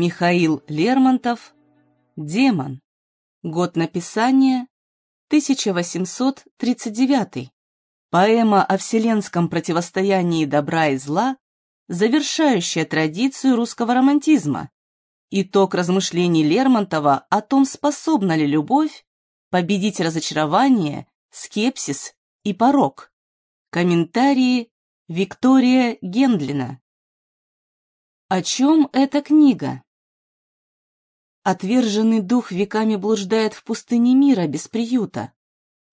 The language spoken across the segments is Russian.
Михаил Лермонтов «Демон». Год написания 1839. Поэма о вселенском противостоянии добра и зла, завершающая традицию русского романтизма. Итог размышлений Лермонтова о том, способна ли любовь победить разочарование, скепсис и порок. Комментарии Виктория Гендлина. О чем эта книга? Отверженный дух веками блуждает в пустыне мира без приюта.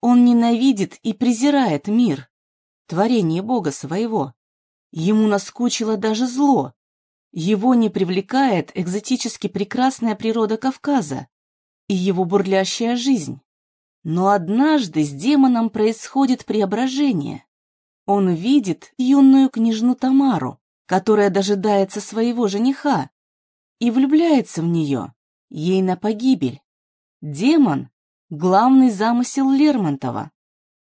Он ненавидит и презирает мир, творение Бога своего. Ему наскучило даже зло. Его не привлекает экзотически прекрасная природа Кавказа и его бурлящая жизнь. Но однажды с демоном происходит преображение. Он видит юную княжну Тамару, которая дожидается своего жениха, и влюбляется в нее, ей на погибель. Демон — главный замысел Лермонтова,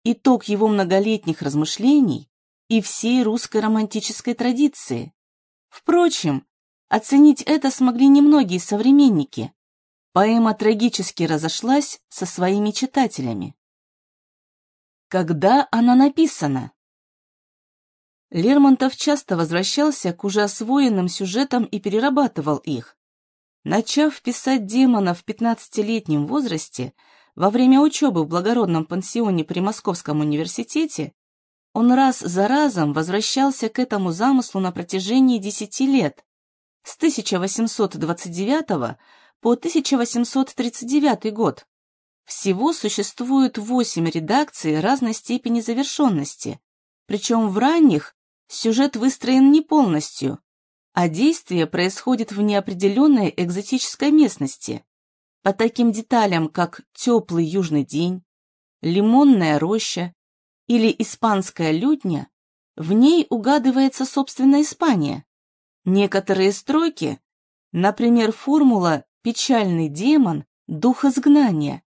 итог его многолетних размышлений и всей русской романтической традиции. Впрочем, оценить это смогли немногие современники. Поэма трагически разошлась со своими читателями. Когда она написана? Лермонтов часто возвращался к уже освоенным сюжетам и перерабатывал их. Начав писать демона в 15-летнем возрасте, во время учебы в благородном пансионе при Московском университете, он раз за разом возвращался к этому замыслу на протяжении 10 лет, с 1829 по 1839 год. Всего существует 8 редакций разной степени завершенности, причем в ранних сюжет выстроен не полностью, а действие происходит в неопределенной экзотической местности, по таким деталям, как теплый южный день, лимонная роща или испанская лютня, в ней угадывается собственная Испания. Некоторые строки, например, формула «печальный демон», «дух изгнания»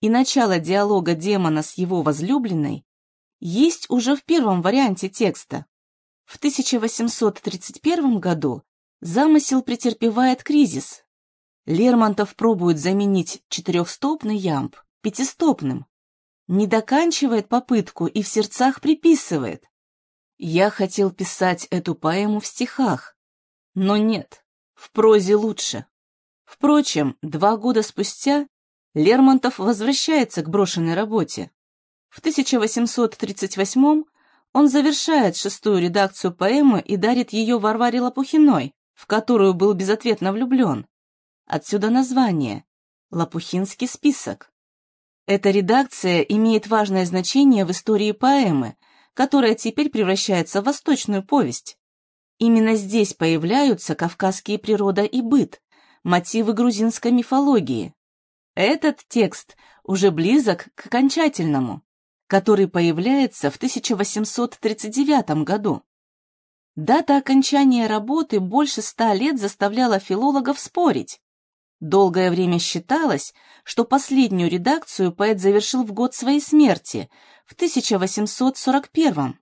и начало диалога демона с его возлюбленной, есть уже в первом варианте текста. В 1831 году замысел претерпевает кризис. Лермонтов пробует заменить четырехстопный ямб пятистопным. Не доканчивает попытку и в сердцах приписывает. Я хотел писать эту поэму в стихах, но нет, в прозе лучше. Впрочем, два года спустя Лермонтов возвращается к брошенной работе. В 1838 он завершает шестую редакцию поэмы и дарит ее Варваре Лопухиной, в которую был безответно влюблен. Отсюда название «Лопухинский список». Эта редакция имеет важное значение в истории поэмы, которая теперь превращается в восточную повесть. Именно здесь появляются кавказские природа и быт, мотивы грузинской мифологии. Этот текст уже близок к окончательному который появляется в 1839 году. Дата окончания работы больше ста лет заставляла филологов спорить. Долгое время считалось, что последнюю редакцию поэт завершил в год своей смерти, в 1841.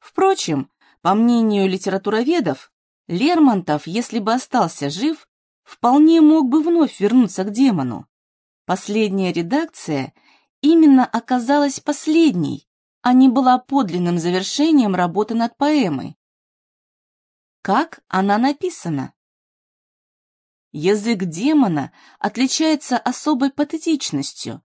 Впрочем, по мнению литературоведов, Лермонтов, если бы остался жив, вполне мог бы вновь вернуться к демону. Последняя редакция именно оказалась последней, а не была подлинным завершением работы над поэмой. Как она написана? Язык демона отличается особой патетичностью.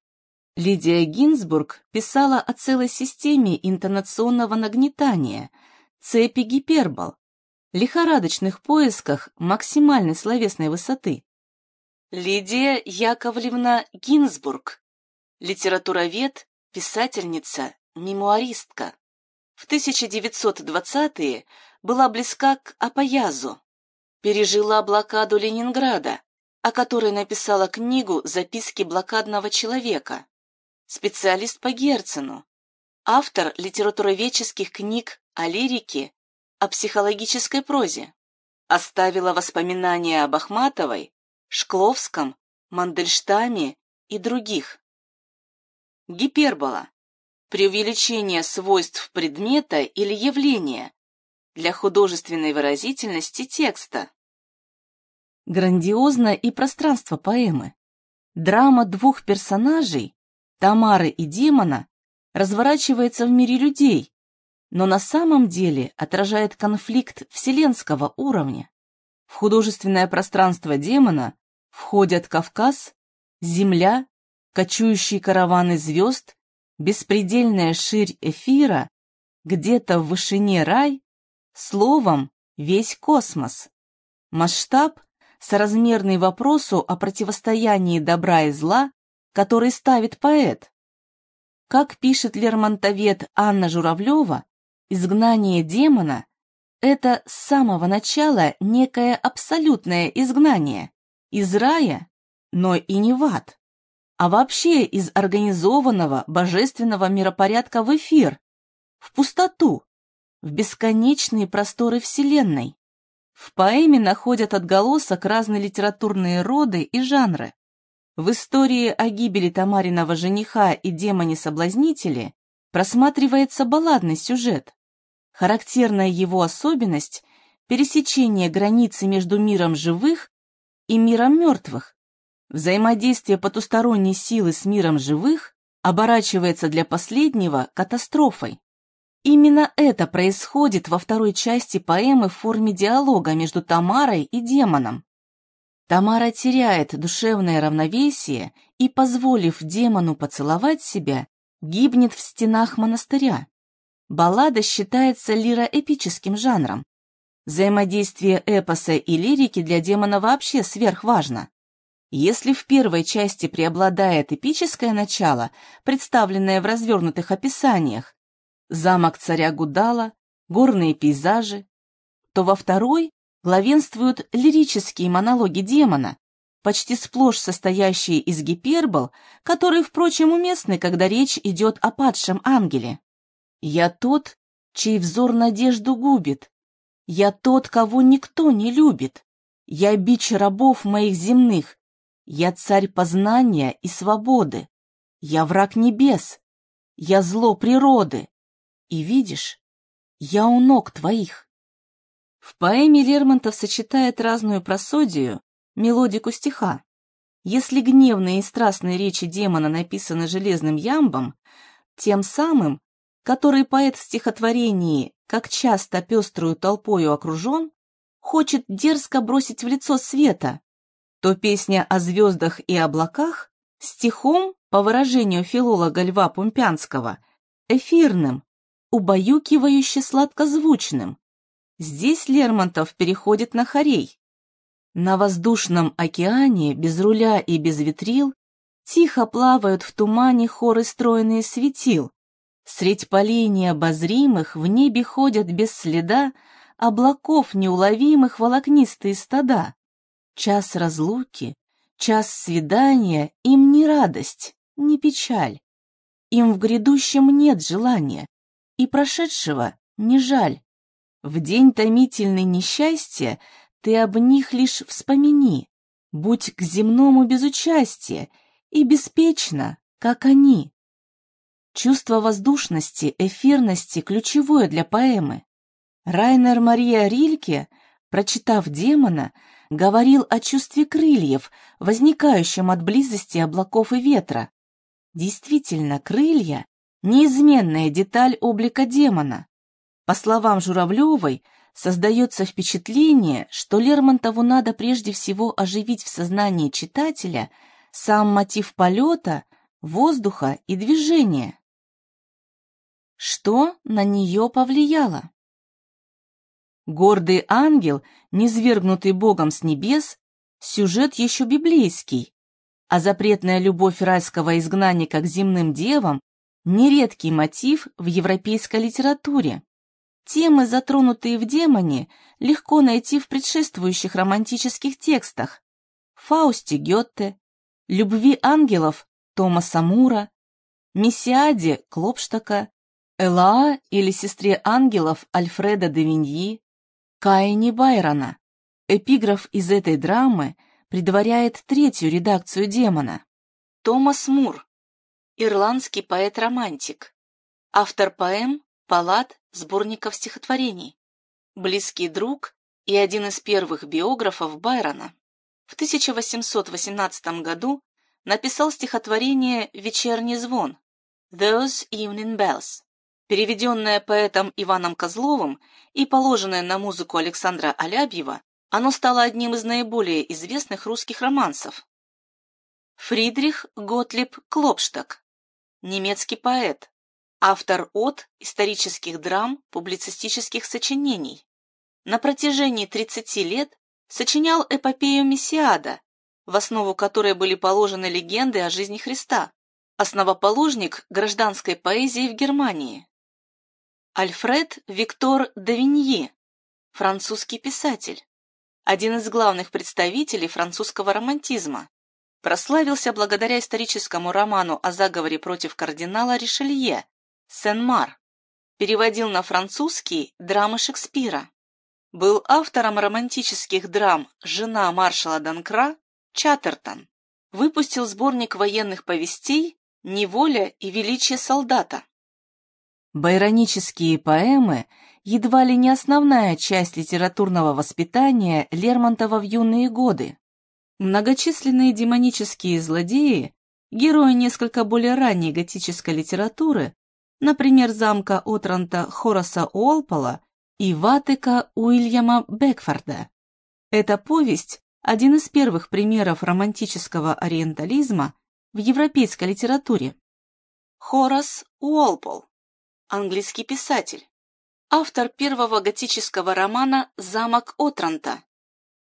Лидия Гинзбург писала о целой системе интонационного нагнетания, цепи гипербол, лихорадочных поисках максимальной словесной высоты. Лидия Яковлевна Гинзбург литературовед, писательница, мемуаристка. В 1920-е была близка к Апаязу, пережила блокаду Ленинграда, о которой написала книгу «Записки блокадного человека», специалист по Герцену, автор литературоведческих книг о лирике, о психологической прозе. Оставила воспоминания об Ахматовой, Шкловском, Мандельштаме и других. Гипербола. Преувеличение свойств предмета или явления для художественной выразительности текста. Грандиозно и пространство поэмы. Драма двух персонажей, Тамары и демона, разворачивается в мире людей, но на самом деле отражает конфликт вселенского уровня. В художественное пространство демона входят Кавказ, Земля, кочующие караваны звезд, беспредельная ширь эфира, где-то в вышине рай, словом, весь космос. Масштаб, соразмерный вопросу о противостоянии добра и зла, который ставит поэт. Как пишет лермонтовед Анна Журавлева, изгнание демона – это с самого начала некое абсолютное изгнание из рая, но и не в ад, а вообще из организованного божественного миропорядка в эфир, в пустоту, в бесконечные просторы Вселенной. В поэме находят отголосок разные литературные роды и жанры. В истории о гибели Тамариного жениха и демоне-соблазнителе просматривается балладный сюжет. Характерная его особенность – пересечение границы между миром живых и миром мертвых. Взаимодействие потусторонней силы с миром живых оборачивается для последнего катастрофой. Именно это происходит во второй части поэмы в форме диалога между Тамарой и демоном. Тамара теряет душевное равновесие и, позволив демону поцеловать себя, гибнет в стенах монастыря. Баллада считается лироэпическим жанром. Взаимодействие эпоса и лирики для демона вообще сверхважно. Если в первой части преобладает эпическое начало, представленное в развернутых описаниях, замок царя Гудала, горные пейзажи, то во второй главенствуют лирические монологи демона, почти сплошь состоящие из гипербол, которые, впрочем, уместны, когда речь идет о падшем ангеле. «Я тот, чей взор надежду губит. Я тот, кого никто не любит. Я бич рабов моих земных. Я царь познания и свободы. Я враг небес. Я зло природы. И видишь, я у ног твоих. В поэме Лермонтов сочетает разную просодию, мелодику стиха. Если гневные и страстные речи демона написаны железным ямбом, тем самым, который поэт в стихотворении «Как часто пеструю толпою окружен», хочет дерзко бросить в лицо света, то песня о звездах и облаках стихом, по выражению филолога Льва Пумпянского, эфирным, убаюкивающе сладкозвучным, Здесь Лермонтов переходит на хорей. На воздушном океане, без руля и без ветрил, тихо плавают в тумане хоры стройные светил. Средь полей необозримых в небе ходят без следа облаков неуловимых волокнистые стада. Час разлуки, час свидания им не радость, не печаль. Им в грядущем нет желания, и прошедшего не жаль. В день томительной несчастья ты об них лишь вспомини, будь к земному безучастия и беспечно, как они. Чувство воздушности, эфирности ключевое для поэмы. Райнер Мария Рильке, прочитав «Демона», говорил о чувстве крыльев, возникающем от близости облаков и ветра. Действительно, крылья — неизменная деталь облика демона. По словам Журавлевой, создается впечатление, что Лермонтову надо прежде всего оживить в сознании читателя сам мотив полета, воздуха и движения. Что на нее повлияло? Гордый ангел, низвергнутый Богом с небес, сюжет еще библейский, а запретная любовь райского изгнанника к земным девам – нередкий мотив в европейской литературе. Темы, затронутые в «Демоне», легко найти в предшествующих романтических текстах. Фаусте Гетте, «Любви ангелов» Томаса Мура, «Мессиаде» Клопштака, «Элаа» или «Сестре ангелов» Альфреда де Виньи, Каине Байрона. Эпиграф из этой драмы предваряет третью редакцию «Демона». Томас Мур, ирландский поэт-романтик, автор поэм палат сборников стихотворений, близкий друг и один из первых биографов Байрона. в 1818 году написал стихотворение «Вечерний звон» «Those Evening Bells», переведенное поэтом Иваном Козловым и положенное на музыку Александра Алябьева, оно стало одним из наиболее известных русских романсов. Фридрих Готлиб Клопштак, немецкий поэт, автор от исторических драм, публицистических сочинений. На протяжении 30 лет сочинял эпопею Мессиада, в основу которой были положены легенды о жизни Христа, основоположник гражданской поэзии в Германии. Альфред Виктор Давиньи, французский писатель, один из главных представителей французского романтизма, прославился благодаря историческому роману о заговоре против кардинала Ришелье «Сен-Мар», переводил на французский драмы Шекспира, был автором романтических драм «Жена маршала Данкра» Чаттертон, выпустил сборник военных повестей «Неволя и величие солдата». Байронические поэмы едва ли не основная часть литературного воспитания Лермонтова в юные годы. Многочисленные демонические злодеи, герои несколько более ранней готической литературы, например, замка Отранта Хораса Уолпола и Ватыка Уильяма Бекфорда. Эта повесть – один из первых примеров романтического ориентализма в европейской литературе. Хорас Уолпол, английский писатель, автор первого готического романа «Замок Отранта»,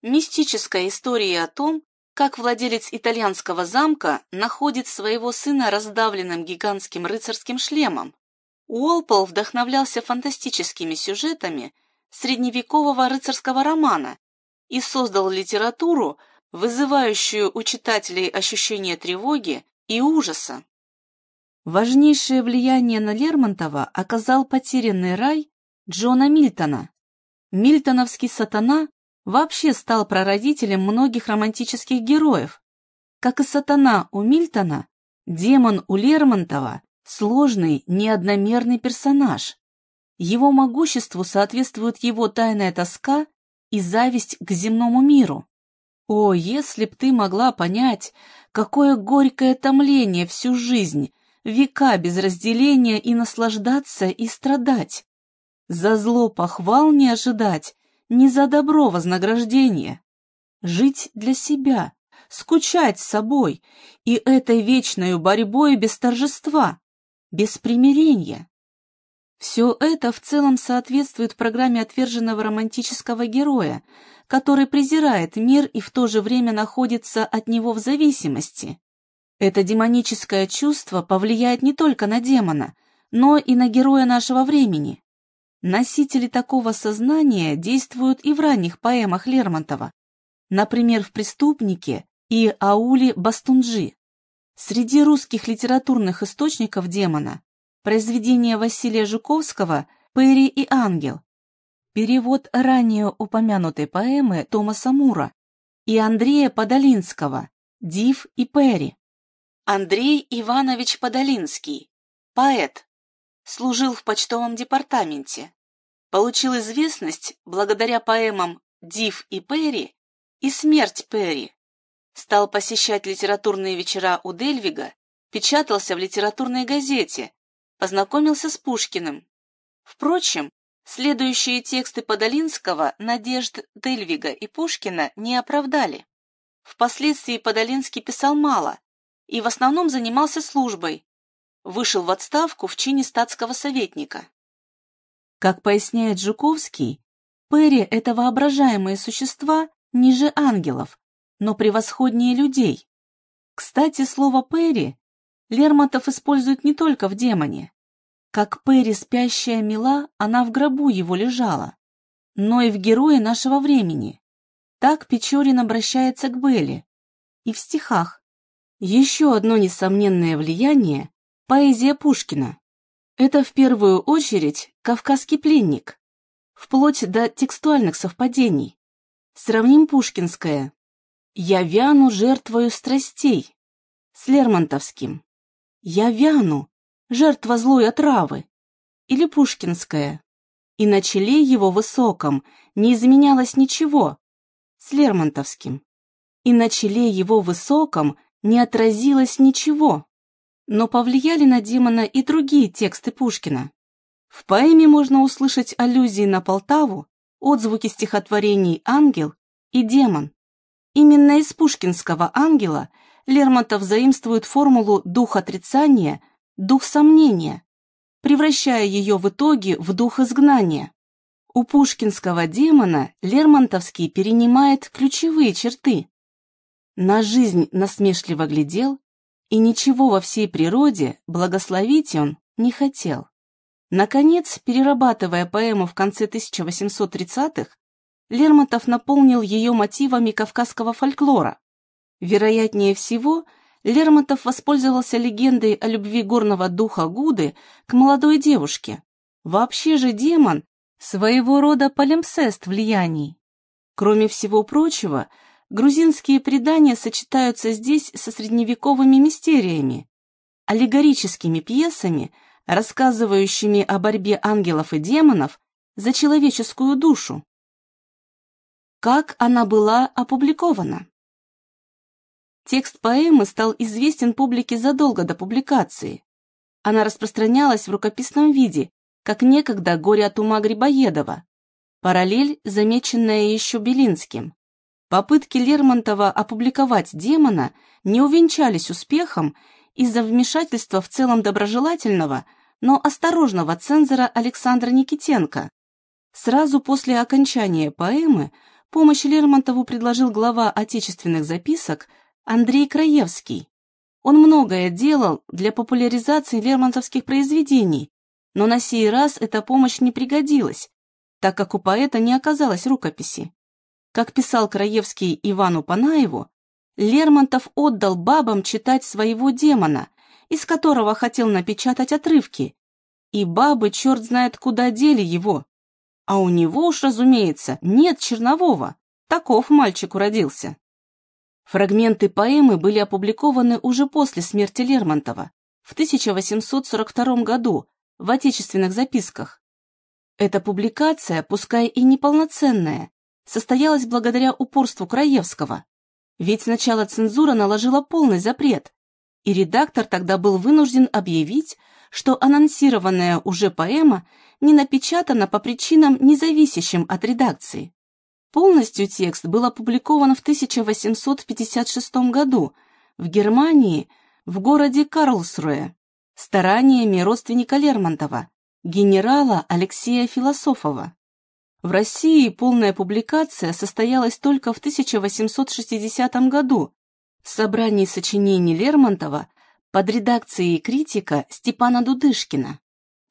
мистическая история о том, как владелец итальянского замка находит своего сына раздавленным гигантским рыцарским шлемом, Уолпол вдохновлялся фантастическими сюжетами средневекового рыцарского романа и создал литературу, вызывающую у читателей ощущение тревоги и ужаса. Важнейшее влияние на Лермонтова оказал «Потерянный рай» Джона Мильтона. Мильтоновский сатана вообще стал прародителем многих романтических героев. Как и сатана у Мильтона, демон у Лермонтова Сложный, неодномерный персонаж. Его могуществу соответствует его тайная тоска и зависть к земному миру. О, если б ты могла понять, какое горькое томление всю жизнь, века без разделения и наслаждаться и страдать. За зло похвал не ожидать, не за добро вознаграждение. Жить для себя, скучать с собой и этой вечной борьбой без торжества без примирения. Все это в целом соответствует программе отверженного романтического героя, который презирает мир и в то же время находится от него в зависимости. Это демоническое чувство повлияет не только на демона, но и на героя нашего времени. Носители такого сознания действуют и в ранних поэмах Лермонтова, например, в «Преступнике» и «Ауле Бастунджи». Среди русских литературных источников демона произведения Василия Жуковского «Перри и ангел», перевод ранее упомянутой поэмы Томаса Мура и Андрея Подолинского «Див и Перри». Андрей Иванович Подолинский, поэт, служил в почтовом департаменте, получил известность благодаря поэмам «Див и Перри» и «Смерть Перри», стал посещать литературные вечера у Дельвига, печатался в литературной газете, познакомился с Пушкиным. Впрочем, следующие тексты Подолинского надежд Дельвига и Пушкина не оправдали. Впоследствии Подолинский писал мало и в основном занимался службой, вышел в отставку в чине статского советника. Как поясняет Жуковский, Перри — это воображаемые существа ниже ангелов, но превосходнее людей. Кстати, слово «Перри» Лермонтов использует не только в «Демоне». Как Перри спящая мила, она в гробу его лежала, но и в герое нашего времени. Так Печорин обращается к Белле. И в стихах. Еще одно несомненное влияние – поэзия Пушкина. Это в первую очередь «Кавказский пленник», вплоть до текстуальных совпадений. Сравним пушкинское «Я вяну жертвою страстей» с Лермонтовским. «Я вяну, жертва злой отравы» или Пушкинская. И на челе его высоком не изменялось ничего с Лермонтовским. и на челе его высоком не отразилось ничего. Но повлияли на демона и другие тексты Пушкина. В поэме можно услышать аллюзии на Полтаву, отзвуки стихотворений «Ангел» и «Демон». Именно из пушкинского «Ангела» Лермонтов заимствует формулу «дух отрицания», «дух сомнения», превращая ее в итоге в дух изгнания. У пушкинского демона Лермонтовский перенимает ключевые черты. На жизнь насмешливо глядел, и ничего во всей природе благословить он не хотел. Наконец, перерабатывая поэму в конце 1830-х, Лермонтов наполнил ее мотивами кавказского фольклора. Вероятнее всего, Лермонтов воспользовался легендой о любви горного духа Гуды к молодой девушке. Вообще же демон своего рода полимпсест влияний. Кроме всего прочего, грузинские предания сочетаются здесь со средневековыми мистериями, аллегорическими пьесами, рассказывающими о борьбе ангелов и демонов за человеческую душу. Как она была опубликована? Текст поэмы стал известен публике задолго до публикации. Она распространялась в рукописном виде как некогда «Горе от ума» Грибоедова, параллель, замеченная еще Белинским. Попытки Лермонтова опубликовать «Демона» не увенчались успехом из-за вмешательства в целом доброжелательного, но осторожного цензора Александра Никитенко. Сразу после окончания поэмы помощь Лермонтову предложил глава отечественных записок Андрей Краевский. Он многое делал для популяризации лермонтовских произведений, но на сей раз эта помощь не пригодилась, так как у поэта не оказалось рукописи. Как писал Краевский Ивану Панаеву, Лермонтов отдал бабам читать своего демона, из которого хотел напечатать отрывки, и бабы черт знает куда дели его. А у него уж, разумеется, нет чернового, таков мальчик уродился. Фрагменты поэмы были опубликованы уже после смерти Лермонтова, в 1842 году, в отечественных записках. Эта публикация, пускай и неполноценная, состоялась благодаря упорству Краевского. Ведь сначала цензура наложила полный запрет, и редактор тогда был вынужден объявить, что анонсированная уже поэма не напечатана по причинам, независящим от редакции. Полностью текст был опубликован в 1856 году в Германии в городе Карлсруэ стараниями родственника Лермонтова, генерала Алексея Философова. В России полная публикация состоялась только в 1860 году в собрании сочинений Лермонтова под редакцией критика Степана Дудышкина.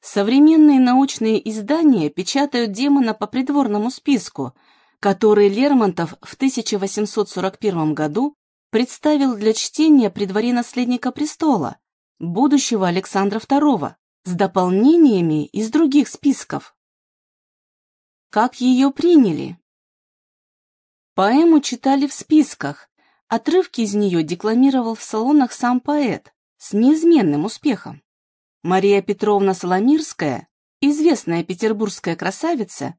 Современные научные издания печатают демона по придворному списку, который Лермонтов в 1841 году представил для чтения при дворе наследника престола, будущего Александра II с дополнениями из других списков. Как ее приняли? Поэму читали в списках, отрывки из нее декламировал в салонах сам поэт с неизменным успехом. Мария Петровна Соломирская, известная петербургская красавица,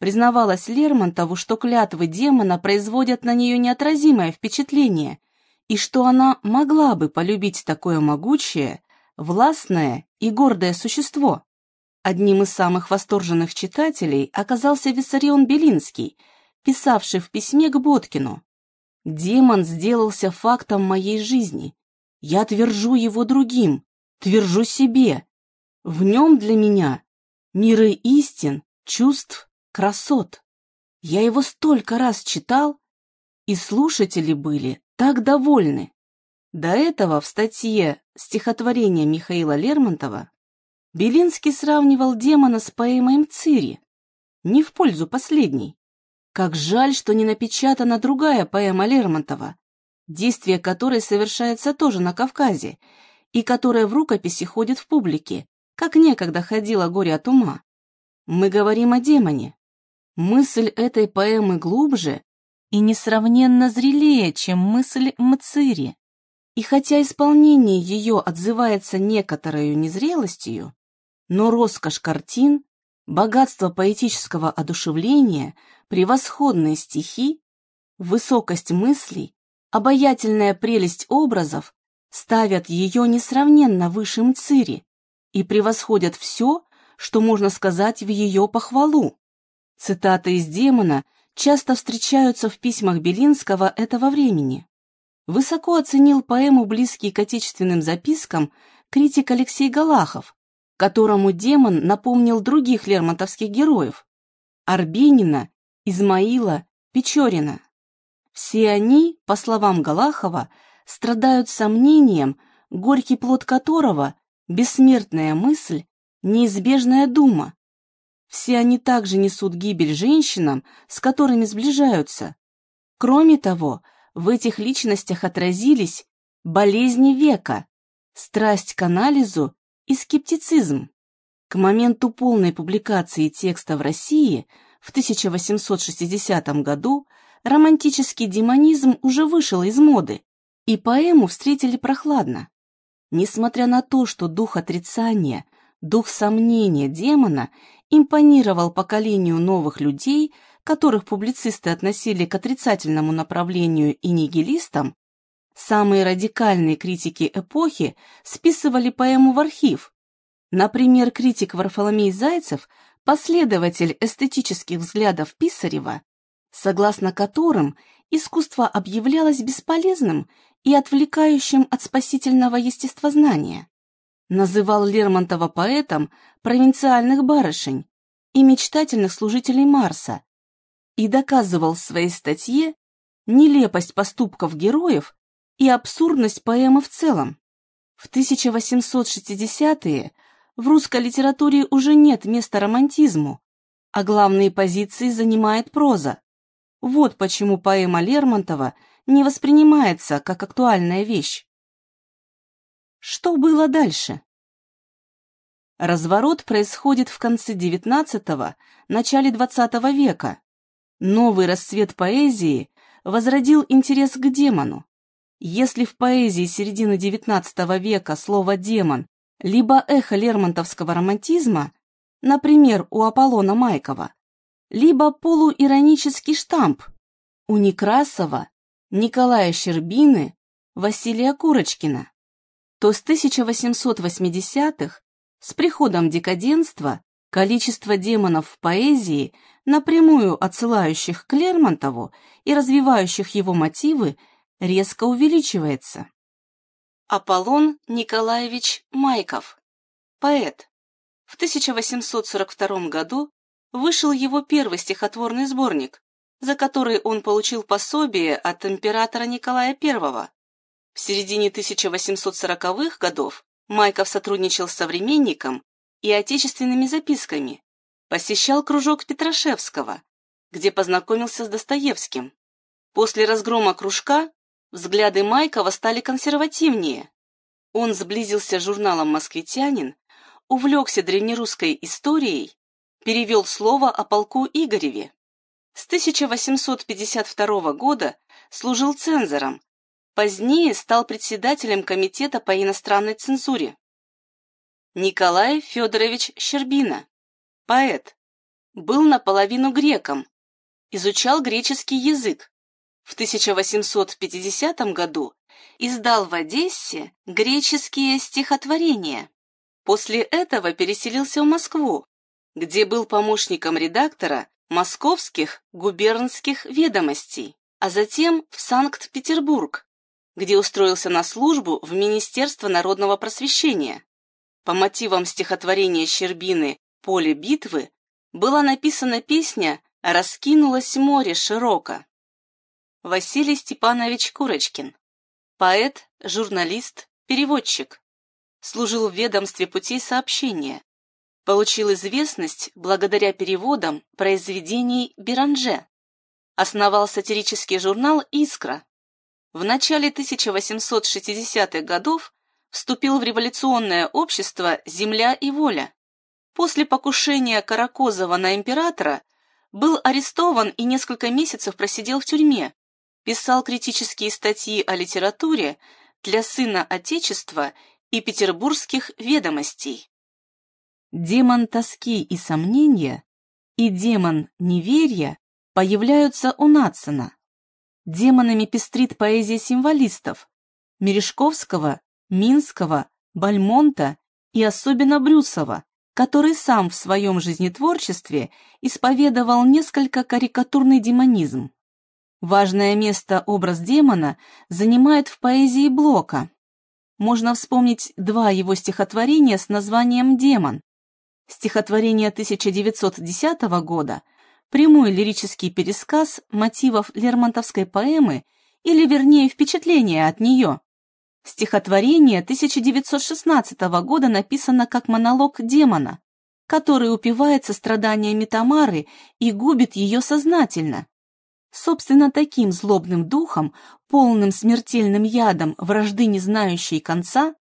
признавалась Лермонтову, что клятвы демона производят на нее неотразимое впечатление и что она могла бы полюбить такое могучее, властное и гордое существо. Одним из самых восторженных читателей оказался Виссарион Белинский, писавший в письме к Боткину. «Демон сделался фактом моей жизни. Я твержу его другим, твержу себе. В нем для меня миры истин, чувств, красот. Я его столько раз читал, и слушатели были так довольны. До этого в статье стихотворения Михаила Лермонтова Белинский сравнивал демона с поэмой Мцири, не в пользу последней. Как жаль, что не напечатана другая поэма Лермонтова, действие которой совершается тоже на Кавказе, и которая в рукописи ходит в публике, как некогда ходила горе от ума. Мы говорим о демоне. Мысль этой поэмы глубже и несравненно зрелее, чем мысль Мцири. И хотя исполнение ее отзывается некоторой незрелостью, но роскошь картин, богатство поэтического одушевления, превосходные стихи, высокость мыслей, обаятельная прелесть образов ставят ее несравненно выше Мцири и превосходят все, что можно сказать в ее похвалу. Цитаты из «Демона» часто встречаются в письмах Белинского этого времени. Высоко оценил поэму «Близкий к отечественным запискам» критик Алексей Галахов, которому демон напомнил других лермонтовских героев – Арбенина, Измаила, Печорина. Все они, по словам Галахова, страдают сомнением, горький плод которого – бессмертная мысль, неизбежная дума. Все они также несут гибель женщинам, с которыми сближаются. Кроме того, в этих личностях отразились болезни века, страсть к анализу и скептицизм. К моменту полной публикации текста в России в 1860 году романтический демонизм уже вышел из моды, и поэму встретили прохладно. Несмотря на то, что дух отрицания, дух сомнения демона импонировал поколению новых людей, которых публицисты относили к отрицательному направлению и нигилистам, самые радикальные критики эпохи списывали поэму в архив. Например, критик Варфоломей Зайцев, последователь эстетических взглядов Писарева, согласно которым искусство объявлялось бесполезным и отвлекающим от спасительного естествознания. Называл Лермонтова поэтом провинциальных барышень и мечтательных служителей Марса и доказывал в своей статье нелепость поступков героев и абсурдность поэмы в целом. В 1860-е в русской литературе уже нет места романтизму, а главные позиции занимает проза. Вот почему поэма Лермонтова не воспринимается как актуальная вещь. Что было дальше? Разворот происходит в конце XIX – начале XX века. Новый расцвет поэзии возродил интерес к демону. Если в поэзии середины XIX века слово «демон» либо эхо лермонтовского романтизма, например, у Аполлона Майкова, либо полуиронический штамп у Некрасова, Николая Щербины, Василия Курочкина, то с 1880-х, с приходом декаденства, количество демонов в поэзии, напрямую отсылающих к Лермонтову и развивающих его мотивы, резко увеличивается. Аполлон Николаевич Майков, поэт. В 1842 году вышел его первый стихотворный сборник, за который он получил пособие от императора Николая I. В середине 1840-х годов Майков сотрудничал с современником и отечественными записками, посещал кружок Петрашевского, где познакомился с Достоевским. После разгрома кружка взгляды Майкова стали консервативнее. Он сблизился с журналом «Москвитянин», увлекся древнерусской историей перевел слово о полку Игореве. С 1852 года служил цензором, позднее стал председателем комитета по иностранной цензуре. Николай Федорович Щербина, поэт, был наполовину греком, изучал греческий язык. В 1850 году издал в Одессе греческие стихотворения. После этого переселился в Москву, где был помощником редактора московских губернских ведомостей, а затем в Санкт-Петербург, где устроился на службу в Министерство народного просвещения. По мотивам стихотворения Щербины «Поле битвы» была написана песня «Раскинулось море широко». Василий Степанович Курочкин. Поэт, журналист, переводчик. Служил в ведомстве путей сообщения, Получил известность благодаря переводам произведений Биранже. Основал сатирический журнал «Искра». В начале 1860-х годов вступил в революционное общество «Земля и воля». После покушения Каракозова на императора был арестован и несколько месяцев просидел в тюрьме, писал критические статьи о литературе для «Сына Отечества» и петербургских ведомостей демон тоски и сомнения и демон неверия появляются у Натсона. Демонами пестрит поэзия символистов Мережковского, Минского, Бальмонта и особенно Брюсова, который сам в своем жизнетворчестве исповедовал несколько карикатурный демонизм. Важное место образ демона занимает в поэзии Блока. Можно вспомнить два его стихотворения с названием «Демон». Стихотворение 1910 года – прямой лирический пересказ мотивов Лермонтовской поэмы или, вернее, впечатление от нее. Стихотворение 1916 года написано как монолог демона, который упивается страданиями Тамары и губит ее сознательно. Собственно, таким злобным духом, полным смертельным ядом, вражды не знающей конца,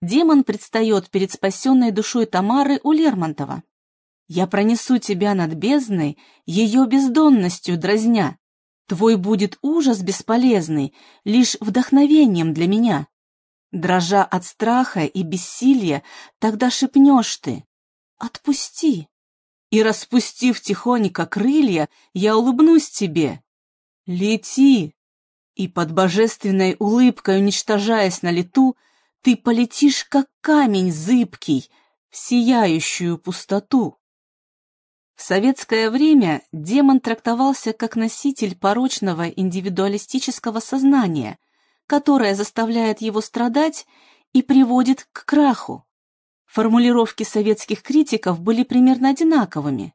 демон предстает перед спасенной душой Тамары у Лермонтова. «Я пронесу тебя над бездной, ее бездонностью дразня. Твой будет ужас бесполезный, лишь вдохновением для меня. Дрожа от страха и бессилия, тогда шепнешь ты «Отпусти!» И, распустив тихонько крылья, я улыбнусь тебе. Лети! И под божественной улыбкой, уничтожаясь на лету, ты полетишь, как камень зыбкий, в сияющую пустоту. В советское время демон трактовался как носитель порочного индивидуалистического сознания – которая заставляет его страдать и приводит к краху. Формулировки советских критиков были примерно одинаковыми.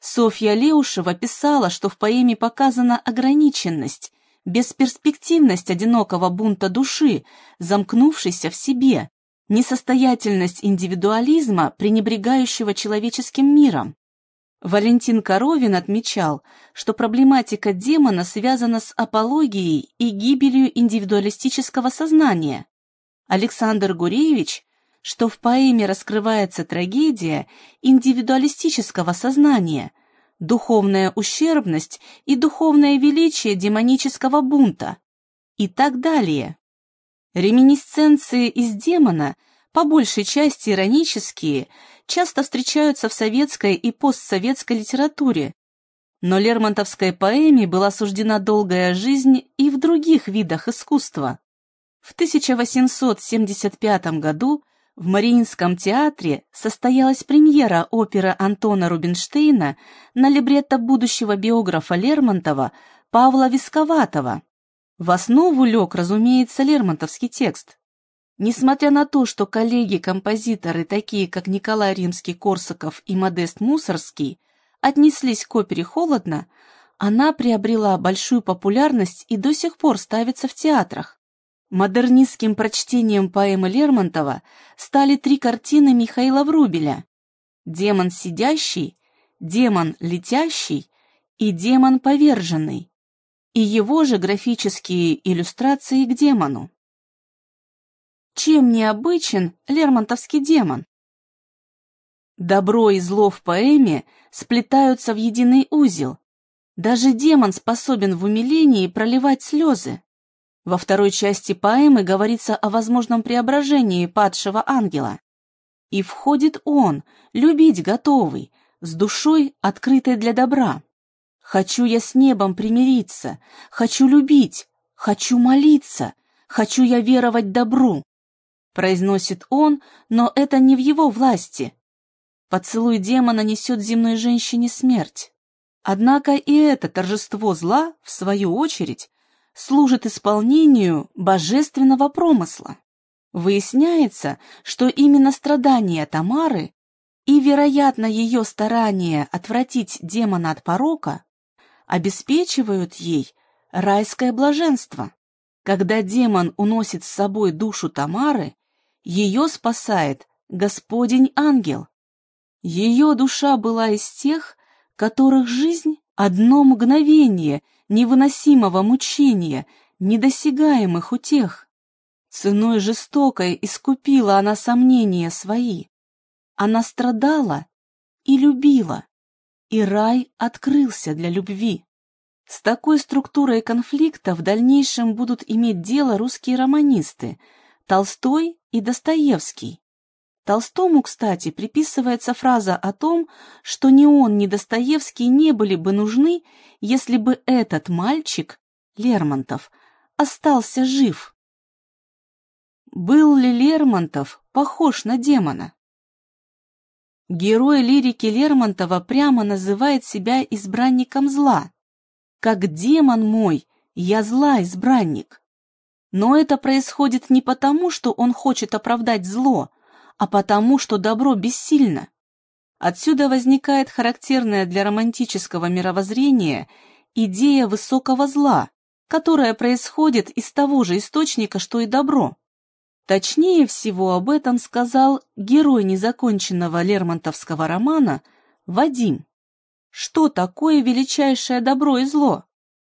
Софья Леушева писала, что в поэме показана ограниченность, бесперспективность одинокого бунта души, замкнувшейся в себе, несостоятельность индивидуализма, пренебрегающего человеческим миром. Валентин Коровин отмечал, что проблематика демона связана с апологией и гибелью индивидуалистического сознания. Александр Гуревич, что в поэме раскрывается трагедия индивидуалистического сознания, духовная ущербность и духовное величие демонического бунта и так далее. Реминисценции из демона, по большей части иронические, часто встречаются в советской и постсоветской литературе, но Лермонтовской поэме была суждена долгая жизнь и в других видах искусства. В 1875 году в Мариинском театре состоялась премьера оперы Антона Рубинштейна на либретто будущего биографа Лермонтова Павла Висковатого. В основу лег, разумеется, лермонтовский текст. Несмотря на то, что коллеги-композиторы, такие как Николай Римский-Корсаков и Модест Мусорский, отнеслись к опере холодно, она приобрела большую популярность и до сих пор ставится в театрах. Модернистским прочтением поэмы Лермонтова стали три картины Михаила Врубеля «Демон сидящий», «Демон летящий» и «Демон поверженный» и его же графические иллюстрации к демону. Чем необычен Лермонтовский демон? Добро и зло в поэме сплетаются в единый узел. Даже демон способен в умилении проливать слезы. Во второй части поэмы говорится о возможном преображении падшего ангела. И входит он, любить готовый, с душой, открытой для добра. Хочу я с небом примириться, хочу любить, хочу молиться, хочу я веровать добру произносит он, но это не в его власти. Поцелуй демона несет земной женщине смерть. Однако и это торжество зла, в свою очередь, служит исполнению божественного промысла. Выясняется, что именно страдания Тамары и, вероятно, ее старание отвратить демона от порока обеспечивают ей райское блаженство. Когда демон уносит с собой душу Тамары, ее спасает Господень ангел. Ее душа была из тех, которых жизнь — одно мгновение невыносимого мучения, недосягаемых утех. Ценой жестокой искупила она сомнения свои. Она страдала и любила, и рай открылся для любви. С такой структурой конфликта в дальнейшем будут иметь дело русские романисты — Толстой и Достоевский. Толстому, кстати, приписывается фраза о том, что ни он, ни Достоевский не были бы нужны, если бы этот мальчик, Лермонтов, остался жив. Был ли Лермонтов похож на демона? Герой лирики Лермонтова прямо называет себя избранником зла. Как демон мой, я зла избранник. Но это происходит не потому, что он хочет оправдать зло, а потому, что добро бессильно. Отсюда возникает характерная для романтического мировоззрения идея высокого зла, которая происходит из того же источника, что и добро. Точнее всего об этом сказал герой незаконченного лермонтовского романа Вадим. Что такое величайшее добро и зло?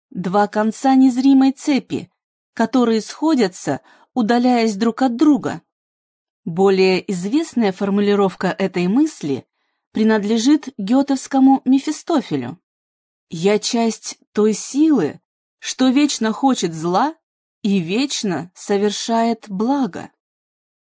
Два конца незримой цепи, которые сходятся, удаляясь друг от друга. Более известная формулировка этой мысли принадлежит гетовскому Мефистофелю. «Я часть той силы, что вечно хочет зла и вечно совершает благо.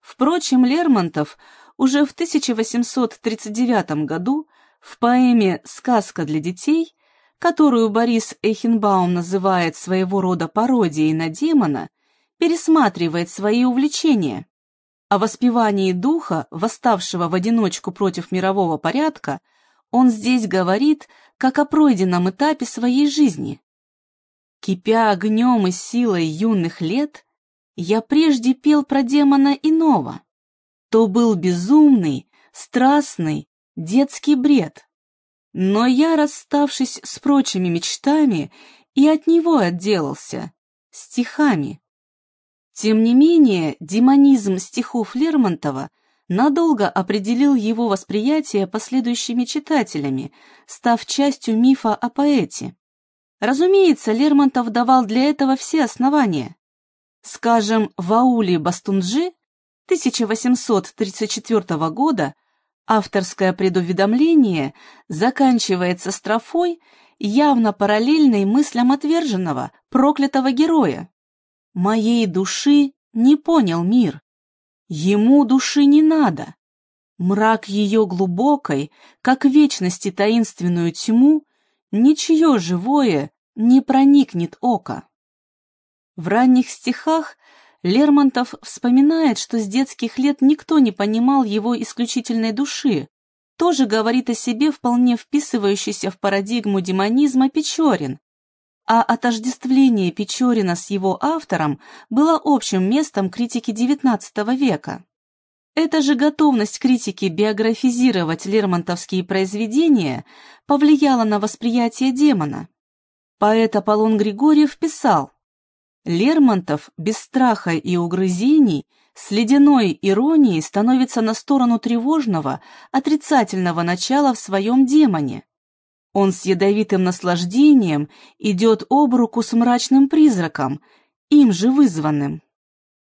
Впрочем, Лермонтов уже в 1839 году в поэме «Сказка для детей», которую Борис Эйхенбаум называет своего рода пародией на демона, пересматривает свои увлечения. О воспевании духа, восставшего в одиночку против мирового порядка, он здесь говорит как о пройденном этапе своей жизни. Кипя огнем и силой юных лет, я прежде пел про демона иного. То был безумный, страстный, детский бред. Но я, расставшись с прочими мечтами, и от него отделался, стихами. Тем не менее, демонизм стихов Лермонтова надолго определил его восприятие последующими читателями, став частью мифа о поэте. Разумеется, Лермонтов давал для этого все основания. Скажем, в ауле Бастунджи 1834 года авторское предуведомление заканчивается строфой, явно параллельной мыслям отверженного, проклятого героя. «Моей души не понял мир. Ему души не надо. Мрак ее глубокой, как вечности таинственную тьму, ничье живое не проникнет око. В ранних стихах Лермонтов вспоминает, что с детских лет никто не понимал его исключительной души, тоже говорит о себе вполне вписывающийся в парадигму демонизма Печорин, а отождествление Печорина с его автором было общим местом критики XIX века. Эта же готовность критики биографизировать лермонтовские произведения повлияла на восприятие демона. Поэт Аполлон Григорьев писал «Лермонтов без страха и угрызений с ледяной иронией становится на сторону тревожного, отрицательного начала в своем демоне. Он с ядовитым наслаждением идет об руку с мрачным призраком, им же вызванным.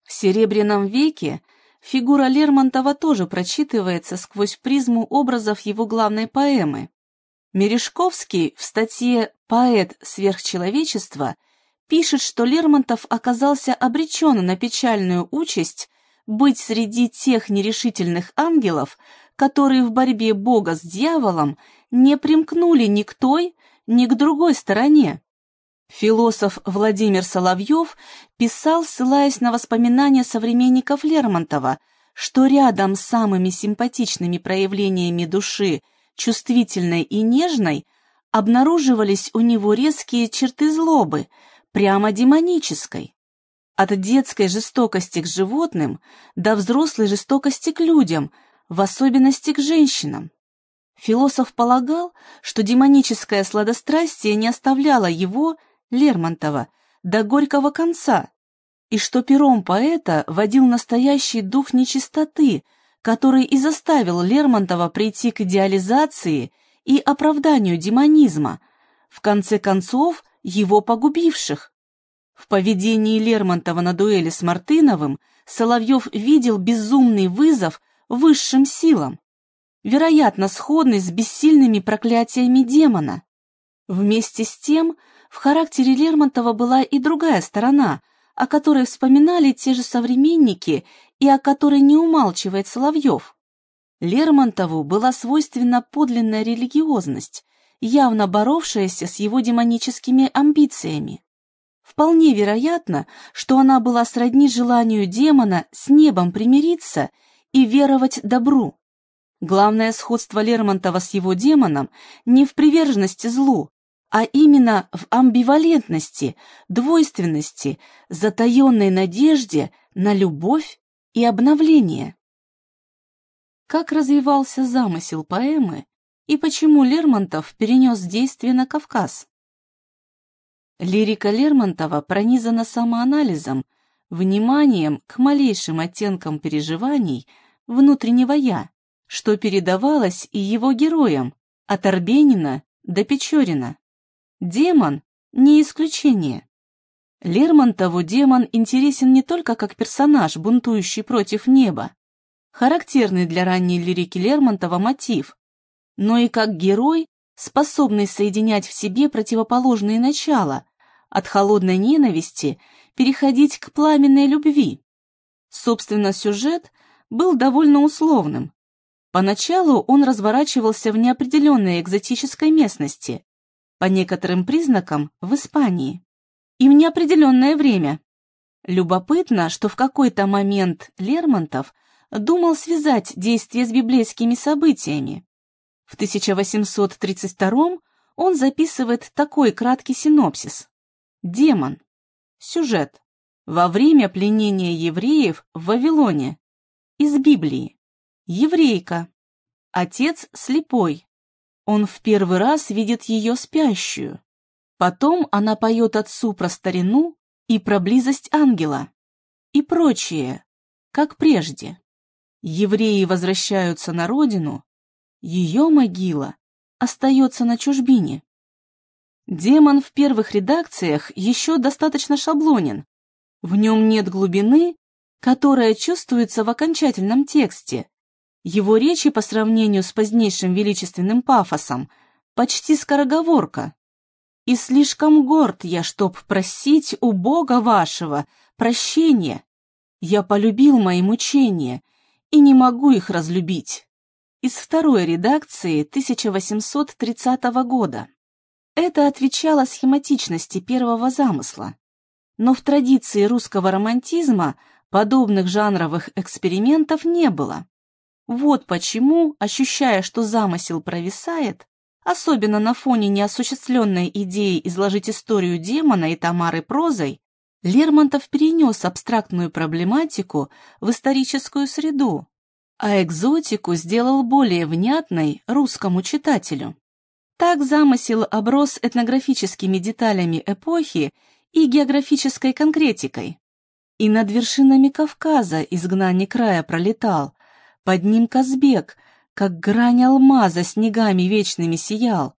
В Серебряном веке – фигура Лермонтова тоже прочитывается сквозь призму образов его главной поэмы. Мережковский в статье «Поэт сверхчеловечества» пишет, что Лермонтов оказался обречен на печальную участь быть среди тех нерешительных ангелов, которые в борьбе Бога с дьяволом не примкнули ни к той, ни к другой стороне. Философ Владимир Соловьев писал, ссылаясь на воспоминания современников Лермонтова, что рядом с самыми симпатичными проявлениями души, чувствительной и нежной, обнаруживались у него резкие черты злобы, прямо демонической. От детской жестокости к животным до взрослой жестокости к людям, в особенности к женщинам. Философ полагал, что демоническое сладострастие не оставляло его Лермонтова до горького конца, и что пером поэта водил настоящий дух нечистоты, который и заставил Лермонтова прийти к идеализации и оправданию демонизма, в конце концов его погубивших. В поведении Лермонтова на дуэли с Мартыновым Соловьев видел безумный вызов высшим силам, вероятно, сходный с бессильными проклятиями демона. Вместе с тем, в характере Лермонтова была и другая сторона, о которой вспоминали те же современники и о которой не умалчивает Соловьев. Лермонтову была свойственна подлинная религиозность, явно боровшаяся с его демоническими амбициями. Вполне вероятно, что она была сродни желанию демона с небом примириться и веровать добру. Главное сходство Лермонтова с его демоном не в приверженности злу, а именно в амбивалентности, двойственности, затаенной надежде на любовь и обновление. Как развивался замысел поэмы и почему Лермонтов перенес действие на Кавказ? Лирика Лермонтова пронизана самоанализом, вниманием к малейшим оттенкам переживаний внутреннего «я», что передавалось и его героям, от Арбенина до Печорина. Демон — не исключение. Лермонтову демон интересен не только как персонаж, бунтующий против неба, характерный для ранней лирики Лермонтова мотив, но и как герой, способный соединять в себе противоположные начала, от холодной ненависти переходить к пламенной любви. Собственно, сюжет был довольно условным. Поначалу он разворачивался в неопределенной экзотической местности, по некоторым признакам в Испании, и в неопределенное время. Любопытно, что в какой-то момент Лермонтов думал связать действие с библейскими событиями. В 1832 он записывает такой краткий синопсис. Демон. Сюжет. Во время пленения евреев в Вавилоне. Из Библии. Еврейка. Отец слепой. Он в первый раз видит ее спящую. Потом она поет отцу про старину и про близость ангела. И прочее, как прежде. Евреи возвращаются на родину, ее могила остается на чужбине. Демон в первых редакциях еще достаточно шаблонен. В нем нет глубины, которая чувствуется в окончательном тексте, его речи по сравнению с позднейшим величественным пафосом почти скороговорка. И слишком горд я, чтоб просить у Бога вашего прощения. Я полюбил мои мучения и не могу их разлюбить. Из второй редакции 1830 года. Это отвечало схематичности первого замысла. Но в традиции русского романтизма подобных жанровых экспериментов не было. Вот почему, ощущая, что замысел провисает, особенно на фоне неосуществленной идеи изложить историю демона и Тамары прозой, Лермонтов перенес абстрактную проблематику в историческую среду, а экзотику сделал более внятной русскому читателю. Так замысел оброс этнографическими деталями эпохи и географической конкретикой. И над вершинами Кавказа изгнанник края пролетал, под ним Казбек, как грань алмаза снегами вечными сиял.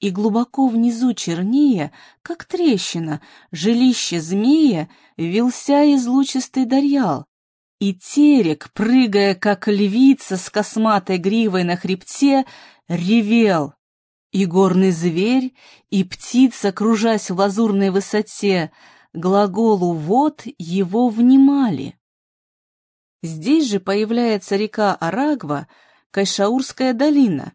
И глубоко внизу чернее, как трещина, жилище змея, вился излучистый дарьял. И терек, прыгая, как львица с косматой гривой на хребте, ревел. И горный зверь, и птица, кружась в лазурной высоте, глаголу «вот» его внимали. Здесь же появляется река Арагва, Кайшаурская долина.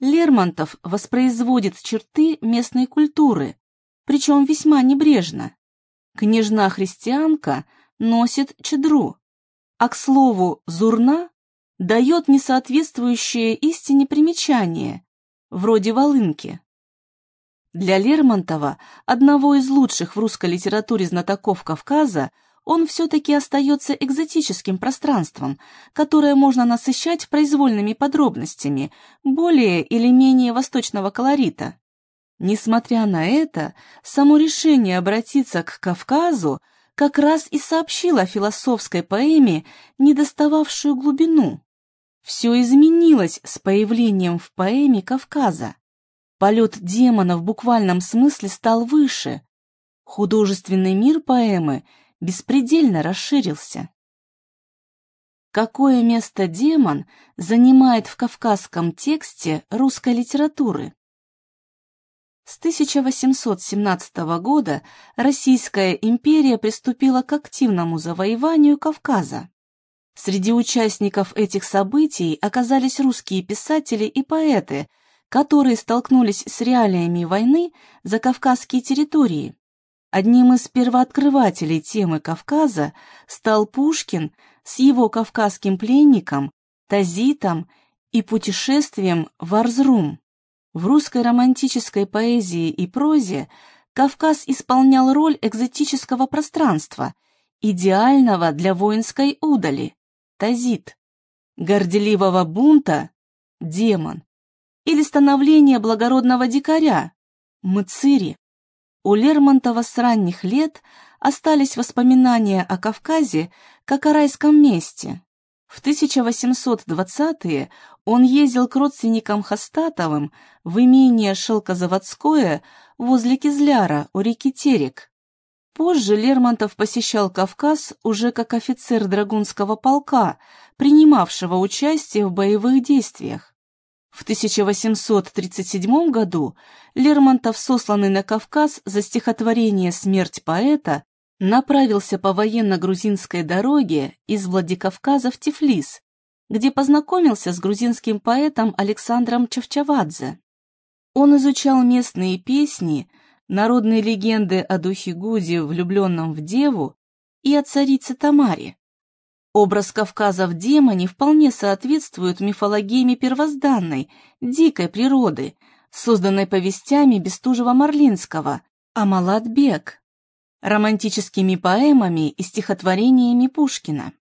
Лермонтов воспроизводит черты местной культуры, причем весьма небрежно. Княжна-христианка носит чедру, а, к слову, зурна дает несоответствующее истине примечание, вроде волынки. Для Лермонтова, одного из лучших в русской литературе знатоков Кавказа, он все-таки остается экзотическим пространством, которое можно насыщать произвольными подробностями, более или менее восточного колорита. Несмотря на это, само решение обратиться к Кавказу как раз и сообщило философской поэме недостававшую глубину. Все изменилось с появлением в поэме Кавказа. Полет демона в буквальном смысле стал выше. Художественный мир поэмы – беспредельно расширился. Какое место демон занимает в кавказском тексте русской литературы? С 1817 года Российская империя приступила к активному завоеванию Кавказа. Среди участников этих событий оказались русские писатели и поэты, которые столкнулись с реалиями войны за кавказские территории. Одним из первооткрывателей темы Кавказа стал Пушкин с его кавказским пленником, Тазитом и путешествием в Арзрум. В русской романтической поэзии и прозе Кавказ исполнял роль экзотического пространства, идеального для воинской удали, Тазит, горделивого бунта, демон, или становления благородного дикаря, Мыцири. У Лермонтова с ранних лет остались воспоминания о Кавказе как о райском месте. В 1820-е он ездил к родственникам Хастатовым в имение Шелкозаводское возле Кизляра у реки Терек. Позже Лермонтов посещал Кавказ уже как офицер Драгунского полка, принимавшего участие в боевых действиях. В 1837 году Лермонтов, сосланный на Кавказ за стихотворение «Смерть поэта», направился по военно-грузинской дороге из Владикавказа в Тифлис, где познакомился с грузинским поэтом Александром Чавчавадзе. Он изучал местные песни, народные легенды о духе Гуди, влюбленном в деву, и о царице Тамаре. Образ Кавказа в демоне вполне соответствует мифологеме первозданной, дикой природы, созданной повестями Бестужева-Марлинского, Амалат-Бек, романтическими поэмами и стихотворениями Пушкина.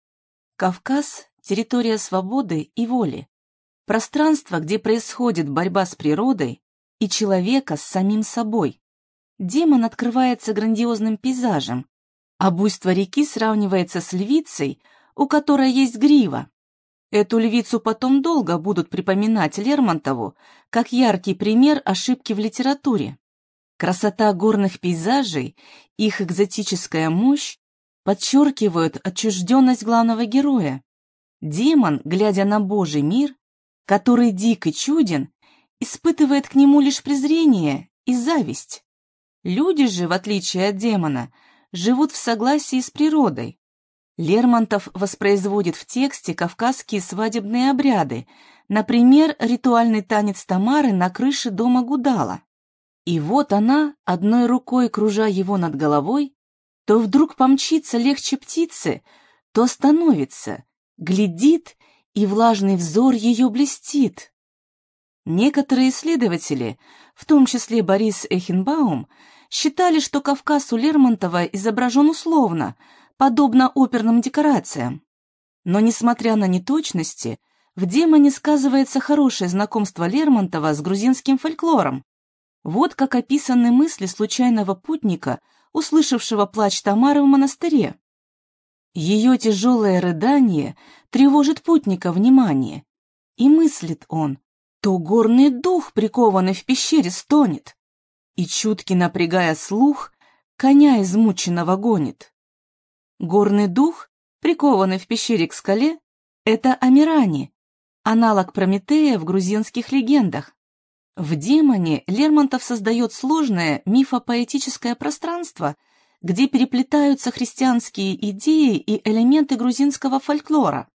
Кавказ – территория свободы и воли, пространство, где происходит борьба с природой и человека с самим собой. Демон открывается грандиозным пейзажем, а буйство реки сравнивается с львицей – у которой есть грива. Эту львицу потом долго будут припоминать Лермонтову как яркий пример ошибки в литературе. Красота горных пейзажей, их экзотическая мощь подчеркивают отчужденность главного героя. Демон, глядя на Божий мир, который дик и чуден, испытывает к нему лишь презрение и зависть. Люди же, в отличие от демона, живут в согласии с природой, Лермонтов воспроизводит в тексте кавказские свадебные обряды, например, ритуальный танец Тамары на крыше дома Гудала. И вот она, одной рукой кружа его над головой, то вдруг помчится легче птицы, то остановится, глядит, и влажный взор ее блестит. Некоторые исследователи, в том числе Борис Эхенбаум, считали, что Кавказ у Лермонтова изображен условно – подобно оперным декорациям. Но, несмотря на неточности, в демоне сказывается хорошее знакомство Лермонтова с грузинским фольклором. Вот как описаны мысли случайного путника, услышавшего плач Тамары в монастыре. Ее тяжелое рыдание тревожит путника внимание, и мыслит он, то горный дух, прикованный в пещере, стонет, и, чутки напрягая слух, коня измученного гонит. Горный дух, прикованный в пещере к скале, это Амирани, аналог Прометея в грузинских легендах. В «Демоне» Лермонтов создает сложное мифопоэтическое пространство, где переплетаются христианские идеи и элементы грузинского фольклора.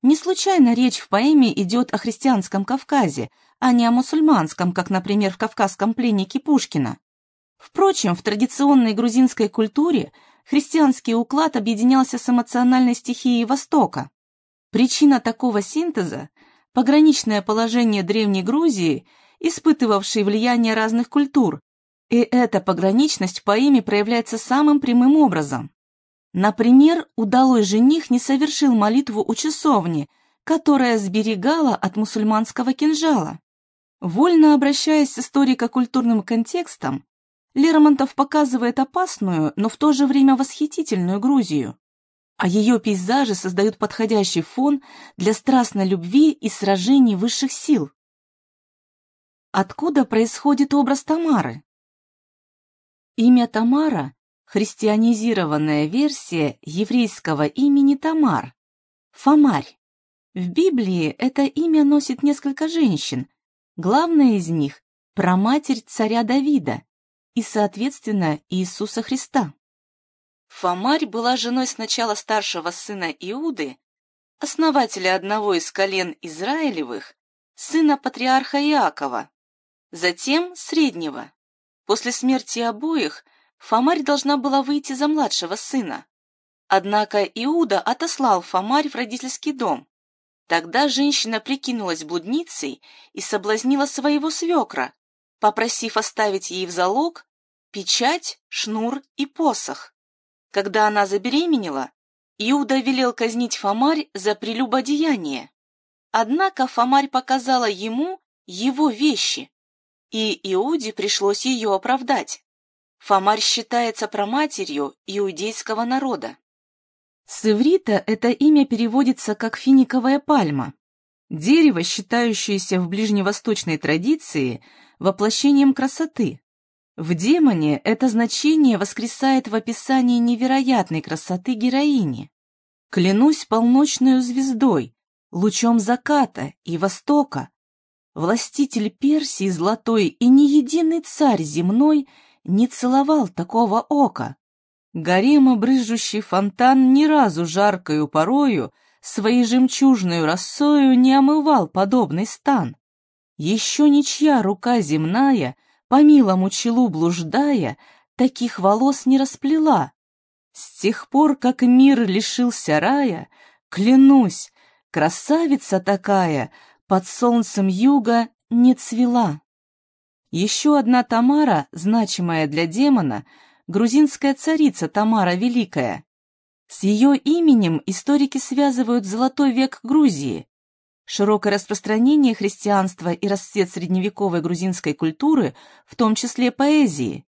Не случайно речь в поэме идет о христианском Кавказе, а не о мусульманском, как, например, в «Кавказском пленнике» Пушкина. Впрочем, в традиционной грузинской культуре христианский уклад объединялся с эмоциональной стихией Востока. Причина такого синтеза – пограничное положение Древней Грузии, испытывавшей влияние разных культур, и эта пограничность по имя проявляется самым прямым образом. Например, удалой жених не совершил молитву у часовни, которая сберегала от мусульманского кинжала. Вольно обращаясь с историко-культурным контекстом, Лермонтов показывает опасную, но в то же время восхитительную Грузию. А ее пейзажи создают подходящий фон для страстной любви и сражений высших сил. Откуда происходит образ Тамары? Имя Тамара – христианизированная версия еврейского имени Тамар, Фомарь. В Библии это имя носит несколько женщин, главная из них – праматерь царя Давида, и, соответственно, Иисуса Христа. Фомарь была женой сначала старшего сына Иуды, основателя одного из колен Израилевых, сына патриарха Иакова, затем среднего. После смерти обоих Фомарь должна была выйти за младшего сына. Однако Иуда отослал Фомарь в родительский дом. Тогда женщина прикинулась блудницей и соблазнила своего свекра, попросив оставить ей в залог печать, шнур и посох. Когда она забеременела, Иуда велел казнить Фомарь за прелюбодеяние. Однако Фомарь показала ему его вещи, и Иуде пришлось ее оправдать. Фомарь считается проматерью иудейского народа. С иврита это имя переводится как финиковая пальма. Дерево, считающееся в ближневосточной традиции воплощением красоты. В демоне это значение воскресает в описании невероятной красоты героини. Клянусь полночную звездой, лучом заката и востока. Властитель Персии золотой и ни единый царь земной не целовал такого ока. Гарема брызжущий фонтан ни разу жаркою порою своей жемчужную росою не омывал подобный стан. Еще ничья рука земная, по милому челу блуждая, таких волос не расплела. С тех пор, как мир лишился рая, клянусь, красавица такая под солнцем юга не цвела. Еще одна Тамара, значимая для демона, грузинская царица Тамара Великая. С ее именем историки связывают золотой век Грузии, широкое распространение христианства и расцвет средневековой грузинской культуры, в том числе поэзии.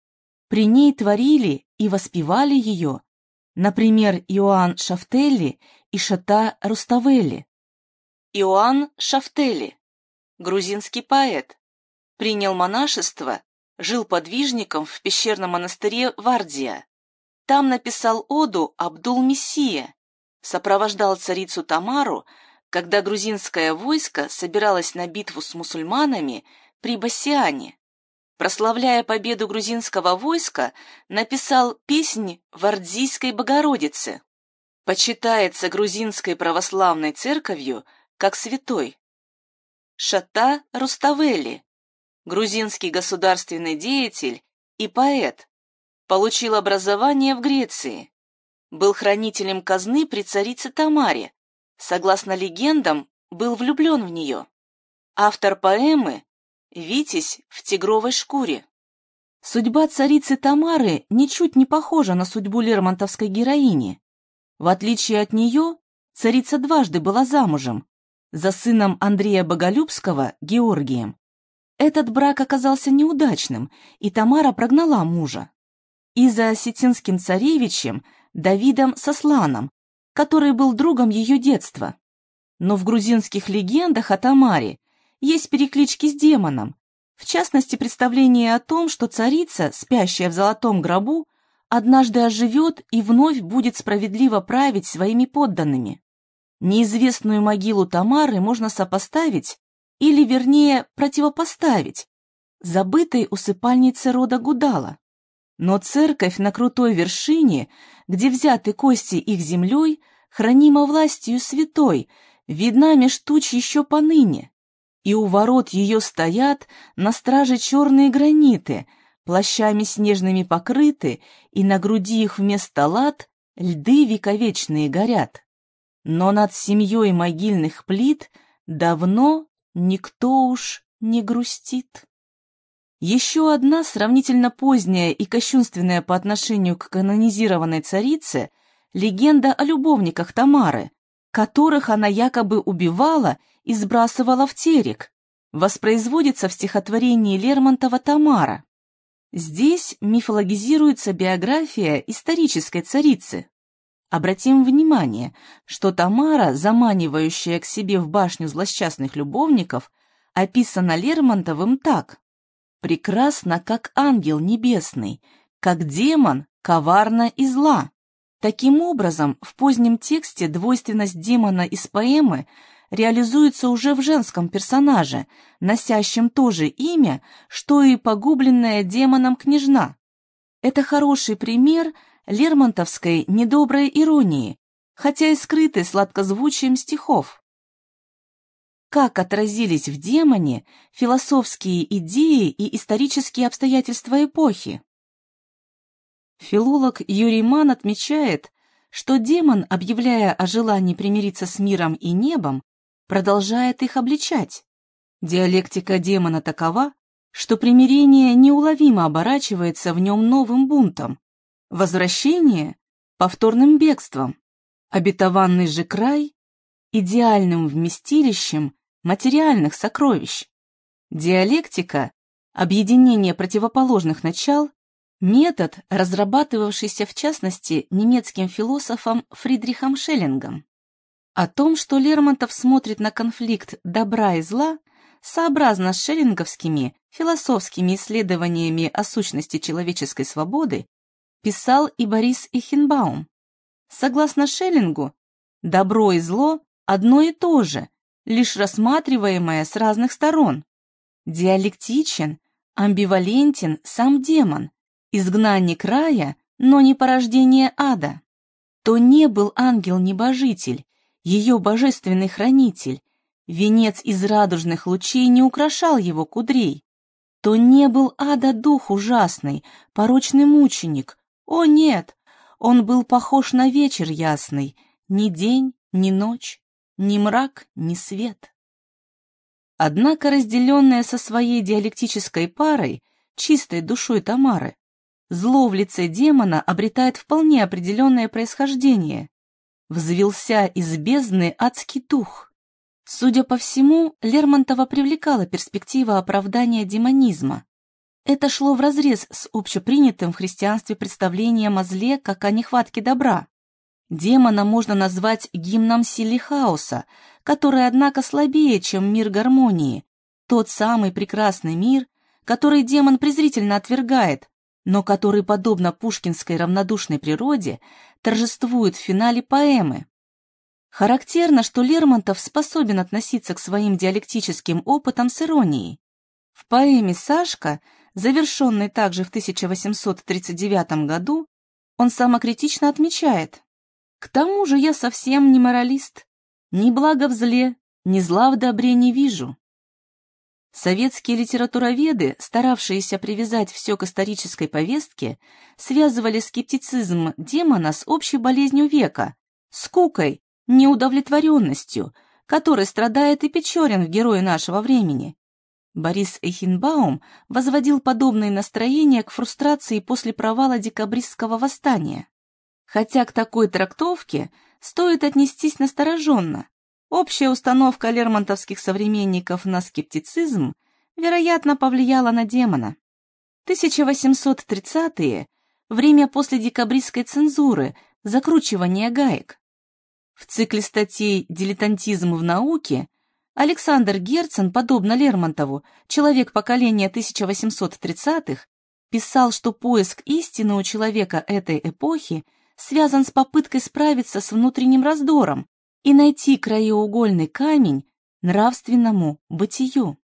При ней творили и воспевали ее, например, Иоанн Шафтелли и Шата Руставели. Иоанн Шафтели, грузинский поэт, принял монашество жил подвижником в пещерном монастыре Вардия. Там написал оду Абдул-Мессия, сопровождал царицу Тамару, когда грузинское войско собиралось на битву с мусульманами при Бассиане. Прославляя победу грузинского войска, написал песнь Вардзийской Богородице. Почитается грузинской православной церковью как святой. Шата Руставели, грузинский государственный деятель и поэт, получил образование в Греции, был хранителем казны при царице Тамаре, согласно легендам, был влюблен в нее. Автор поэмы «Витязь в тигровой шкуре». Судьба царицы Тамары ничуть не похожа на судьбу лермонтовской героини. В отличие от нее, царица дважды была замужем, за сыном Андрея Боголюбского, Георгием, этот брак оказался неудачным, и Тамара прогнала мужа. И за осетинским царевичем Давидом Сосланом, который был другом ее детства. Но в грузинских легендах о Тамаре есть переклички с демоном, в частности, представление о том, что царица, спящая в золотом гробу, однажды оживет и вновь будет справедливо править своими подданными. Неизвестную могилу Тамары можно сопоставить или, вернее, противопоставить забытой усыпальнице рода Гудала. Но церковь на крутой вершине, где взяты кости их землей, хранима властью святой, видна меж туч еще поныне. И у ворот ее стоят на страже черные граниты, плащами снежными покрыты, и на груди их вместо лад льды вековечные горят. Но над семьей могильных плит давно Никто уж не грустит. Еще одна сравнительно поздняя и кощунственная по отношению к канонизированной царице легенда о любовниках Тамары, которых она якобы убивала и сбрасывала в терек, воспроизводится в стихотворении Лермонтова «Тамара». Здесь мифологизируется биография исторической царицы, Обратим внимание, что Тамара, заманивающая к себе в башню злосчастных любовников, описана Лермонтовым так. «Прекрасна, как ангел небесный, как демон, коварна и зла». Таким образом, в позднем тексте двойственность демона из поэмы реализуется уже в женском персонаже, носящем то же имя, что и погубленная демоном княжна. Это хороший пример – лермонтовской недоброй иронии, хотя и скрытой сладкозвучием стихов. Как отразились в демоне философские идеи и исторические обстоятельства эпохи? Филолог Юрий Ман отмечает, что демон, объявляя о желании примириться с миром и небом, продолжает их обличать. Диалектика демона такова, что примирение неуловимо оборачивается в нем новым бунтом, возвращение — повторным бегством, обетованный же край — идеальным вместилищем материальных сокровищ. Диалектика — объединение противоположных начал, метод, разрабатывавшийся в частности немецким философом Фридрихом Шеллингом. О том, что Лермонтов смотрит на конфликт добра и зла, сообразно с шеллинговскими философскими исследованиями о сущности человеческой свободы, писал и Борис Ихенбаум. Согласно Шеллингу, добро и зло одно и то же, лишь рассматриваемое с разных сторон. Диалектичен, амбивалентен сам демон, изгнанник рая, но не порождение ада. То не был ангел-небожитель, ее божественный хранитель, венец из радужных лучей не украшал его кудрей, то не был ада дух ужасный, порочный мученик. О нет, он был похож на вечер ясный, ни день, ни ночь, ни мрак, ни свет. Однако разделенная со своей диалектической парой, чистой душой Тамары, зло в лице демона обретает вполне определенное происхождение. Взвелся из бездны адский дух. Судя по всему, Лермонтова привлекала перспектива оправдания демонизма. Это шло вразрез с общепринятым в христианстве представлением о зле как о нехватке добра. Демона можно назвать гимном силы хаоса, который, однако, слабее, чем мир гармонии, тот самый прекрасный мир, который демон презрительно отвергает, но который, подобно пушкинской равнодушной природе, торжествует в финале поэмы. Характерно, что Лермонтов способен относиться к своим диалектическим опытам с иронией. В поэме «Сашка», завершенной также в 1839 году, он самокритично отмечает «К тому же я совсем не моралист, ни блага в зле, ни зла в добре не вижу». Советские литературоведы, старавшиеся привязать все к исторической повестке, связывали скептицизм демона с общей болезнью века, скукой, неудовлетворенностью, которой страдает и Печорин в герое нашего времени. Борис Эхенбаум возводил подобные настроения к фрустрации после провала декабристского восстания. Хотя к такой трактовке стоит отнестись настороженно, Общая установка лермонтовских современников на скептицизм, вероятно, повлияла на демона. 1830-е – время после декабристской цензуры, закручивания гаек. В цикле статей «Дилетантизм в науке» Александр Герцен, подобно Лермонтову, человек поколения 1830-х, писал, что поиск истины у человека этой эпохи связан с попыткой справиться с внутренним раздором, и найти краеугольный камень нравственному бытию.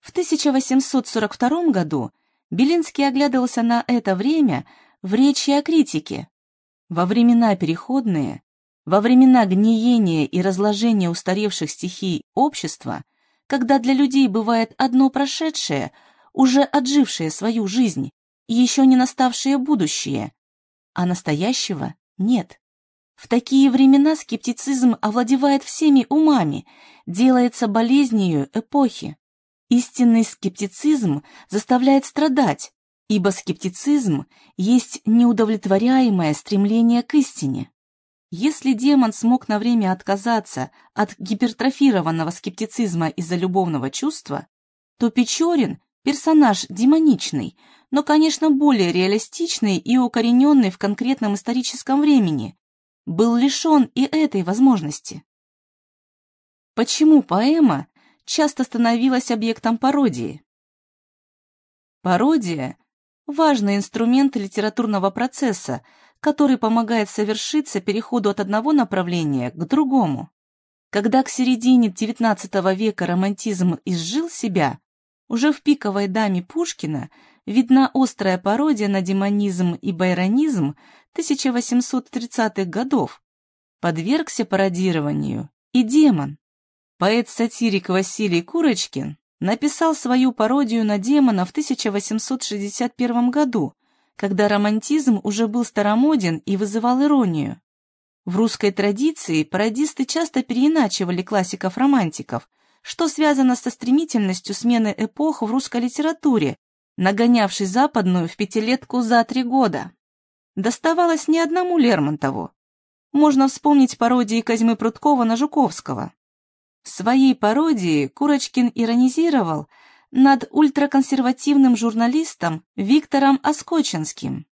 В 1842 году Белинский оглядывался на это время в речи о критике. Во времена переходные, во времена гниения и разложения устаревших стихий общества, когда для людей бывает одно прошедшее, уже отжившее свою жизнь, и еще не наставшее будущее, а настоящего нет. В такие времена скептицизм овладевает всеми умами, делается болезнью эпохи. Истинный скептицизм заставляет страдать, ибо скептицизм есть неудовлетворяемое стремление к истине. Если демон смог на время отказаться от гипертрофированного скептицизма из-за любовного чувства, то Печорин – персонаж демоничный, но, конечно, более реалистичный и укорененный в конкретном историческом времени, был лишен и этой возможности. Почему поэма часто становилась объектом пародии? Пародия – важный инструмент литературного процесса, который помогает совершиться переходу от одного направления к другому. Когда к середине XIX века романтизм изжил себя, уже в пиковой даме Пушкина видна острая пародия на демонизм и байронизм 1830-х годов. Подвергся пародированию и демон. Поэт-сатирик Василий Курочкин написал свою пародию на демона в 1861 году, когда романтизм уже был старомоден и вызывал иронию. В русской традиции пародисты часто переиначивали классиков-романтиков, что связано со стремительностью смены эпох в русской литературе, нагонявшей западную в пятилетку за три года. Доставалось не одному Лермонтову. Можно вспомнить пародии Козьмы Прудкова на Жуковского. В своей пародии Курочкин иронизировал над ультраконсервативным журналистом Виктором Оскочинским.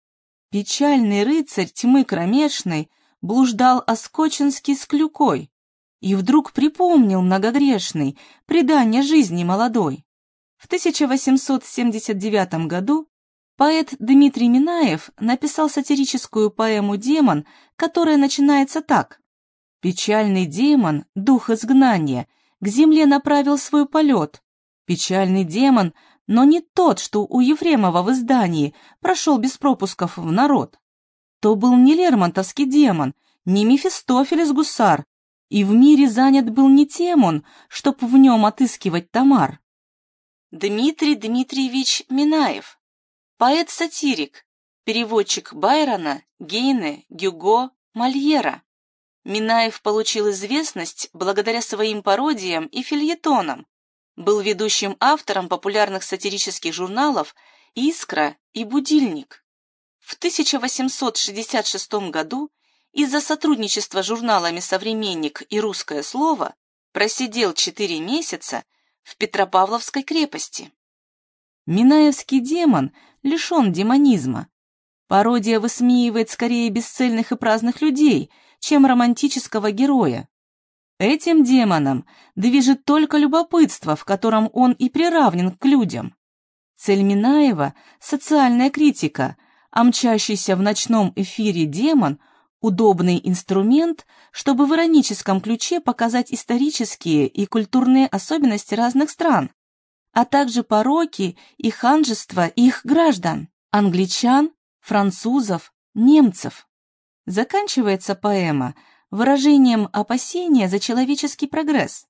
Печальный рыцарь тьмы кромешной блуждал Оскочинский с клюкой и вдруг припомнил многогрешный предание жизни молодой. В 1879 году поэт Дмитрий Минаев написал сатирическую поэму «Демон», которая начинается так. «Печальный демон, дух изгнания, к земле направил свой полет. Печальный демон, но не тот, что у Ефремова в издании прошел без пропусков в народ. То был не Лермонтовский демон, не Мефистофелес гусар, и в мире занят был не тем он, чтоб в нем отыскивать Тамар. Дмитрий Дмитриевич Минаев, поэт-сатирик, переводчик Байрона, Гейне, Гюго, Мольера. Минаев получил известность благодаря своим пародиям и фильетонам, был ведущим автором популярных сатирических журналов «Искра» и «Будильник». В 1866 году из-за сотрудничества журналами «Современник» и «Русское слово» просидел четыре месяца в Петропавловской крепости. Минаевский демон лишен демонизма. Пародия высмеивает скорее бесцельных и праздных людей, чем романтического героя. Этим демоном движет только любопытство, в котором он и приравнен к людям. Цель Минаева – социальная критика, а мчащийся в ночном эфире демон Удобный инструмент, чтобы в ироническом ключе показать исторические и культурные особенности разных стран, а также пороки и ханжество их граждан, англичан, французов, немцев. Заканчивается поэма выражением опасения за человеческий прогресс.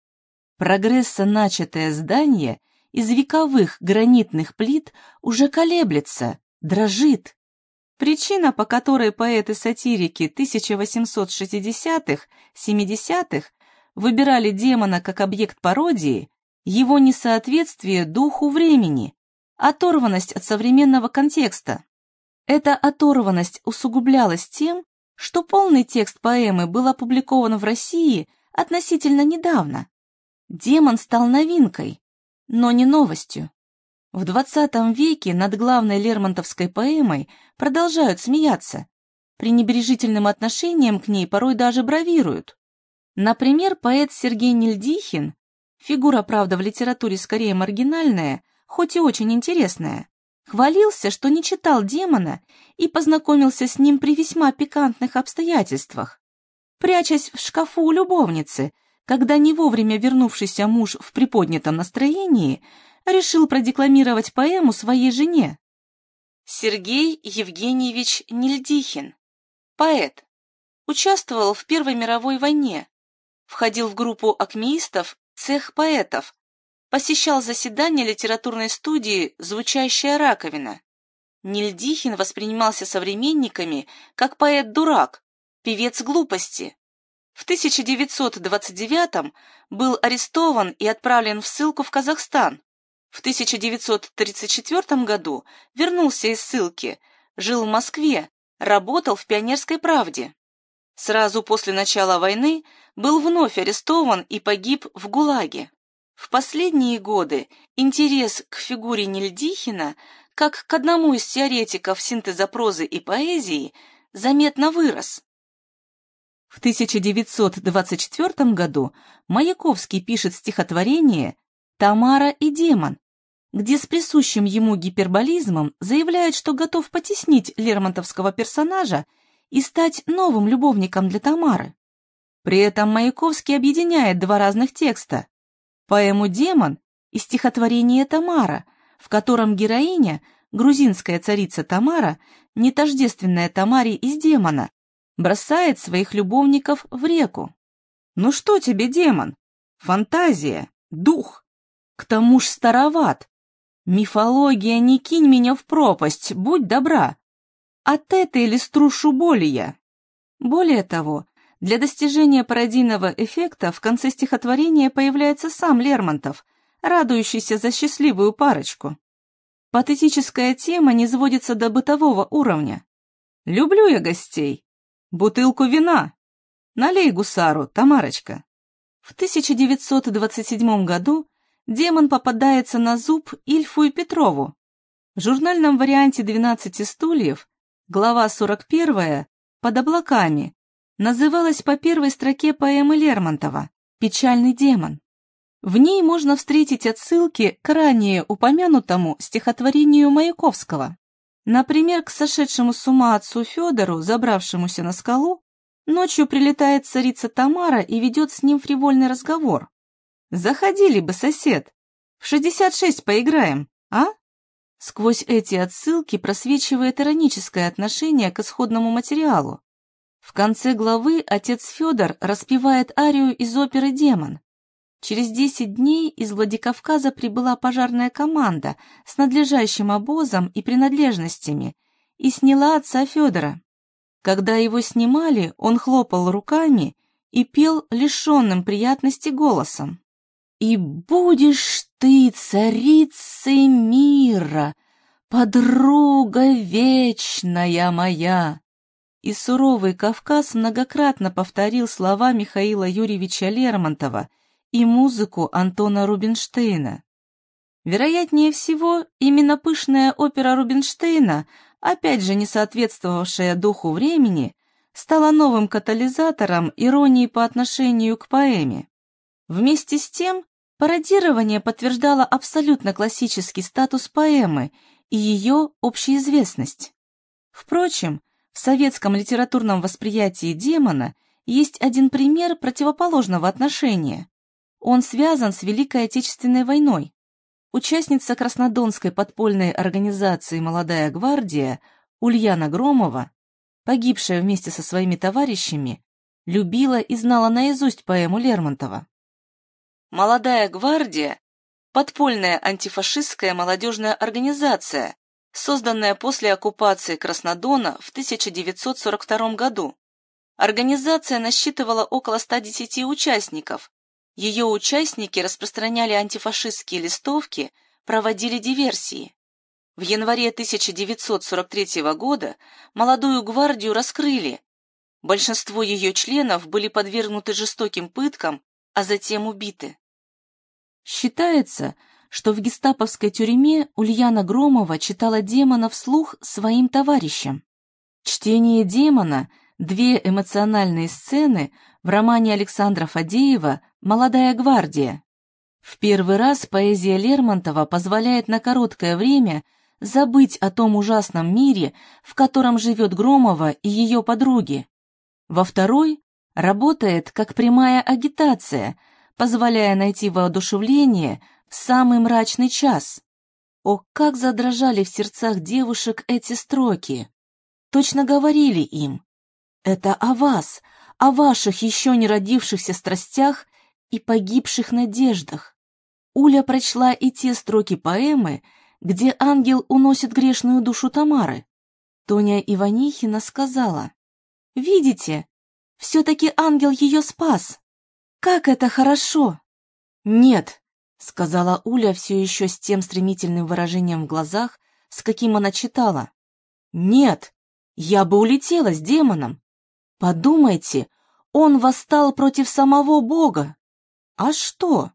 Прогресса начатое здание из вековых гранитных плит уже колеблется, дрожит, Причина, по которой поэты-сатирики 1860-х, 70-х выбирали демона как объект пародии, его несоответствие духу времени, оторванность от современного контекста. Эта оторванность усугублялась тем, что полный текст поэмы был опубликован в России относительно недавно. Демон стал новинкой, но не новостью. В XX веке над главной лермонтовской поэмой продолжают смеяться. Пренебрежительным отношением к ней порой даже бравируют. Например, поэт Сергей Нельдихин, фигура, правда, в литературе скорее маргинальная, хоть и очень интересная, хвалился, что не читал «Демона» и познакомился с ним при весьма пикантных обстоятельствах. Прячась в шкафу у любовницы, когда не вовремя вернувшийся муж в приподнятом настроении – решил продекламировать поэму своей жене. Сергей Евгеньевич Нельдихин, поэт, участвовал в Первой мировой войне, входил в группу акмеистов «Цех поэтов», посещал заседания литературной студии «Звучащая раковина». Нильдихин воспринимался современниками как поэт-дурак, певец глупости. В 1929 был арестован и отправлен в ссылку в Казахстан. В 1934 году вернулся из ссылки, жил в Москве, работал в «Пионерской правде». Сразу после начала войны был вновь арестован и погиб в ГУЛАГе. В последние годы интерес к фигуре Нельдихина, как к одному из теоретиков синтеза прозы и поэзии, заметно вырос. В 1924 году Маяковский пишет стихотворение «Тамара и демон», где с присущим ему гиперболизмом заявляет, что готов потеснить лермонтовского персонажа и стать новым любовником для Тамары. При этом Маяковский объединяет два разных текста – поэму «Демон» и стихотворение «Тамара», в котором героиня, грузинская царица Тамара, не тождественная Тамаре из демона, бросает своих любовников в реку. «Ну что тебе, демон? Фантазия, дух!» К тому ж староват. Мифология, не кинь меня в пропасть, будь добра. От этой ли струшу боли я? Более того, для достижения пародийного эффекта в конце стихотворения появляется сам Лермонтов, радующийся за счастливую парочку. Патетическая тема не сводится до бытового уровня. «Люблю я гостей. Бутылку вина. Налей гусару, Тамарочка». В 1927 году демон попадается на зуб Ильфу и Петрову. В журнальном варианте «12 стульев» глава 41 «Под облаками» называлась по первой строке поэмы Лермонтова «Печальный демон». В ней можно встретить отсылки к ранее упомянутому стихотворению Маяковского. Например, к сошедшему с ума отцу Федору, забравшемуся на скалу, ночью прилетает царица Тамара и ведет с ним фривольный разговор. «Заходили бы, сосед, в шестьдесят шесть поиграем, а?» Сквозь эти отсылки просвечивает ироническое отношение к исходному материалу. В конце главы отец Федор распевает арию из оперы «Демон». Через десять дней из Владикавказа прибыла пожарная команда с надлежащим обозом и принадлежностями и сняла отца Федора. Когда его снимали, он хлопал руками и пел лишенным приятности голосом. «И будешь ты царицей мира, подруга вечная моя!» И суровый Кавказ многократно повторил слова Михаила Юрьевича Лермонтова и музыку Антона Рубинштейна. Вероятнее всего, именно пышная опера Рубинштейна, опять же не соответствовавшая духу времени, стала новым катализатором иронии по отношению к поэме. Вместе с тем, пародирование подтверждало абсолютно классический статус поэмы и ее общеизвестность. Впрочем, в советском литературном восприятии демона есть один пример противоположного отношения. Он связан с Великой Отечественной войной. Участница Краснодонской подпольной организации «Молодая гвардия» Ульяна Громова, погибшая вместе со своими товарищами, любила и знала наизусть поэму Лермонтова. «Молодая гвардия» — подпольная антифашистская молодежная организация, созданная после оккупации Краснодона в 1942 году. Организация насчитывала около 110 участников. Ее участники распространяли антифашистские листовки, проводили диверсии. В январе 1943 года молодую гвардию раскрыли. Большинство ее членов были подвергнуты жестоким пыткам, а затем убиты. Считается, что в гестаповской тюрьме Ульяна Громова читала демона вслух своим товарищам. Чтение демона – две эмоциональные сцены в романе Александра Фадеева «Молодая гвардия». В первый раз поэзия Лермонтова позволяет на короткое время забыть о том ужасном мире, в котором живет Громова и ее подруги. Во второй работает как прямая агитация, позволяя найти воодушевление – самый мрачный час. О, как задрожали в сердцах девушек эти строки! Точно говорили им. Это о вас, о ваших еще не родившихся страстях и погибших надеждах. Уля прочла и те строки поэмы, где ангел уносит грешную душу Тамары. Тоня Иванихина сказала, «Видите, все-таки ангел ее спас. Как это хорошо!» «Нет, — сказала Уля все еще с тем стремительным выражением в глазах, с каким она читала. «Нет, я бы улетела с демоном. Подумайте, он восстал против самого Бога. А что?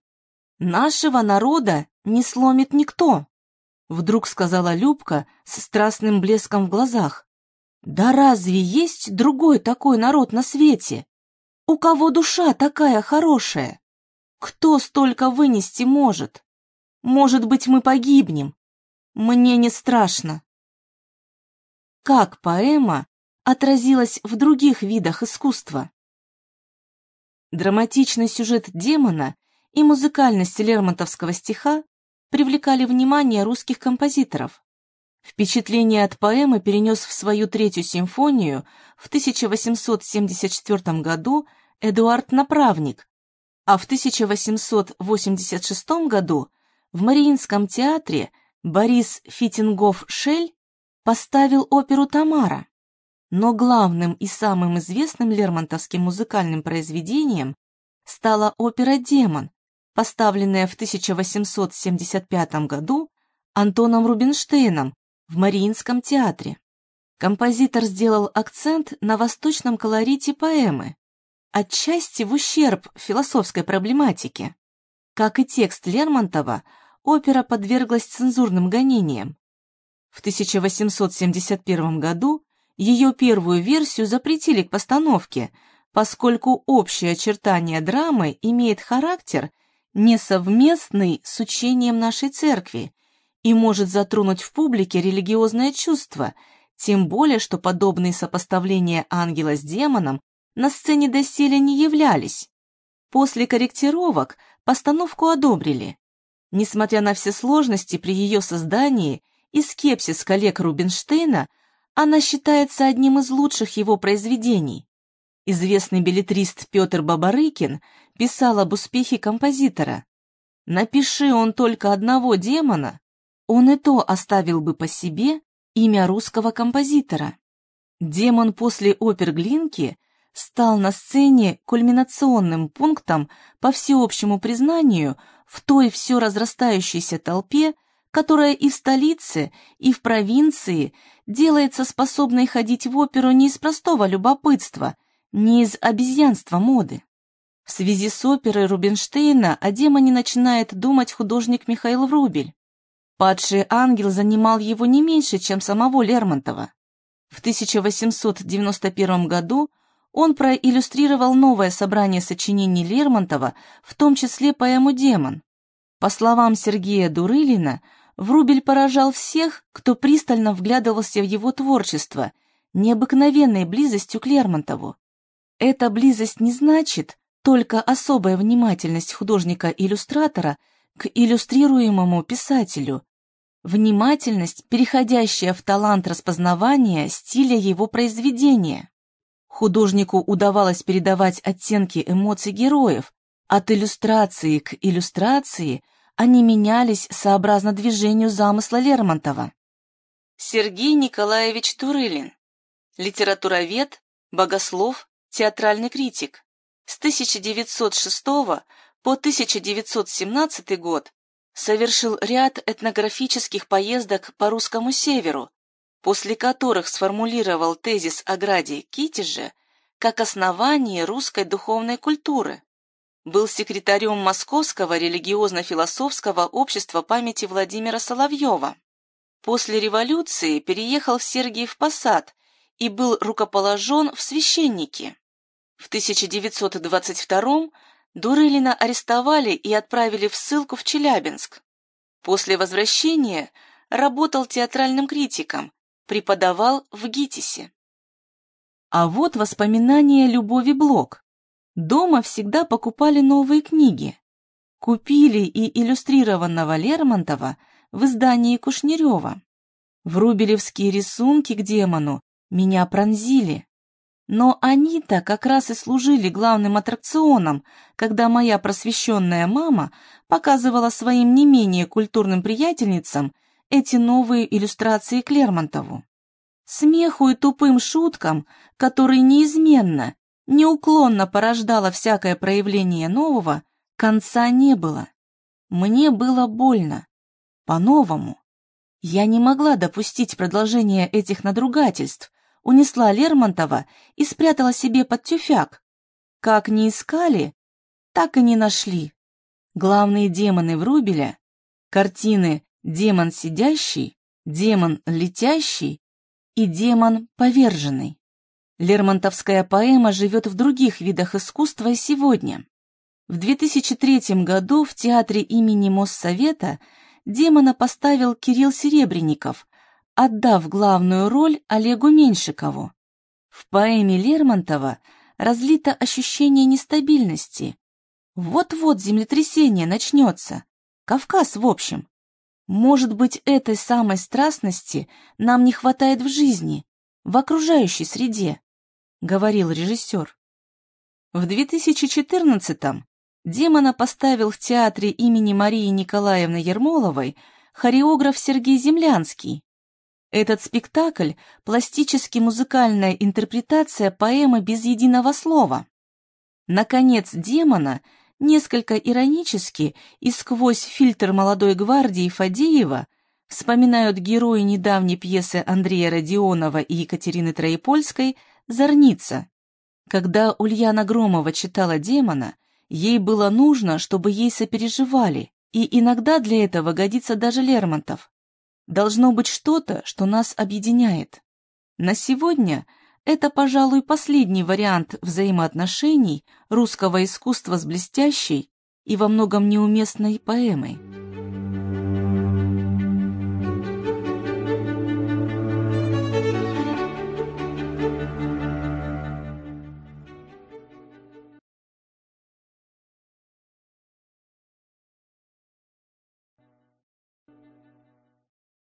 Нашего народа не сломит никто», — вдруг сказала Любка с страстным блеском в глазах. «Да разве есть другой такой народ на свете? У кого душа такая хорошая?» Кто столько вынести может? Может быть, мы погибнем. Мне не страшно. Как поэма отразилась в других видах искусства? Драматичный сюжет демона и музыкальность лермонтовского стиха привлекали внимание русских композиторов. Впечатление от поэмы перенес в свою третью симфонию в 1874 году Эдуард Направник, а в 1886 году в Мариинском театре Борис Фитингов-Шель поставил оперу «Тамара». Но главным и самым известным лермонтовским музыкальным произведением стала опера «Демон», поставленная в 1875 году Антоном Рубинштейном в Мариинском театре. Композитор сделал акцент на восточном колорите поэмы, отчасти в ущерб философской проблематике. Как и текст Лермонтова, опера подверглась цензурным гонениям. В 1871 году ее первую версию запретили к постановке, поскольку общее очертание драмы имеет характер несовместный с учением нашей церкви и может затронуть в публике религиозное чувство, тем более, что подобные сопоставления ангела с демоном на сцене доселе не являлись. После корректировок постановку одобрили. Несмотря на все сложности при ее создании и скепсис коллег Рубинштейна, она считается одним из лучших его произведений. Известный билетрист Петр Бабарыкин писал об успехе композитора. Напиши он только одного демона, он и то оставил бы по себе имя русского композитора. Демон после опер Глинки стал на сцене кульминационным пунктом по всеобщему признанию в той все разрастающейся толпе, которая и в столице, и в провинции делается способной ходить в оперу не из простого любопытства, не из обезьянства моды. В связи с оперой Рубинштейна о демоне начинает думать художник Михаил Врубель. Падший ангел занимал его не меньше, чем самого Лермонтова. В 1891 году он проиллюстрировал новое собрание сочинений Лермонтова, в том числе поэму «Демон». По словам Сергея Дурылина, Врубель поражал всех, кто пристально вглядывался в его творчество, необыкновенной близостью к Лермонтову. Эта близость не значит только особая внимательность художника-иллюстратора к иллюстрируемому писателю, внимательность, переходящая в талант распознавания стиля его произведения. Художнику удавалось передавать оттенки эмоций героев. От иллюстрации к иллюстрации они менялись сообразно движению замысла Лермонтова. Сергей Николаевич Турылин, литературовед, богослов, театральный критик. С 1906 по 1917 год совершил ряд этнографических поездок по русскому северу, после которых сформулировал тезис о граде Китеже как основание русской духовной культуры. Был секретарем Московского религиозно-философского общества памяти Владимира Соловьева. После революции переехал в Сергиев Посад и был рукоположен в священники. В 1922 Дурылина арестовали и отправили в ссылку в Челябинск. После возвращения работал театральным критиком, преподавал в ГИТИСе. А вот воспоминания Любови Блок. Дома всегда покупали новые книги. Купили и иллюстрированного Лермонтова в издании Кушнерева. Врубелевские рисунки к демону меня пронзили. Но они-то как раз и служили главным аттракционом, когда моя просвещенная мама показывала своим не менее культурным приятельницам эти новые иллюстрации к Лермонтову. Смеху и тупым шуткам, которые неизменно, неуклонно порождало всякое проявление нового, конца не было. Мне было больно. По-новому. Я не могла допустить продолжения этих надругательств, унесла Лермонтова и спрятала себе под тюфяк. Как не искали, так и не нашли. Главные демоны Врубеля, картины демон сидящий, демон летящий и демон поверженный. Лермонтовская поэма живет в других видах искусства и сегодня. В 2003 году в театре имени Моссовета демона поставил Кирилл Серебренников, отдав главную роль Олегу Меньшикову. В поэме Лермонтова разлито ощущение нестабильности. Вот-вот землетрясение начнется. Кавказ в общем. Может быть, этой самой страстности нам не хватает в жизни, в окружающей среде, говорил режиссер. В 2014-м демона поставил в театре имени Марии Николаевны Ермоловой хореограф Сергей Землянский. Этот спектакль – пластически-музыкальная интерпретация поэмы без единого слова. Наконец, демона несколько иронически и сквозь фильтр молодой гвардии Фадеева вспоминают герои недавней пьесы Андрея Родионова и Екатерины Троепольской «Зорница». Когда Ульяна Громова читала демона, ей было нужно, чтобы ей сопереживали, и иногда для этого годится даже Лермонтов. Должно быть что-то, что нас объединяет. На сегодня это, пожалуй, последний вариант взаимоотношений русского искусства с блестящей и во многом неуместной поэмой.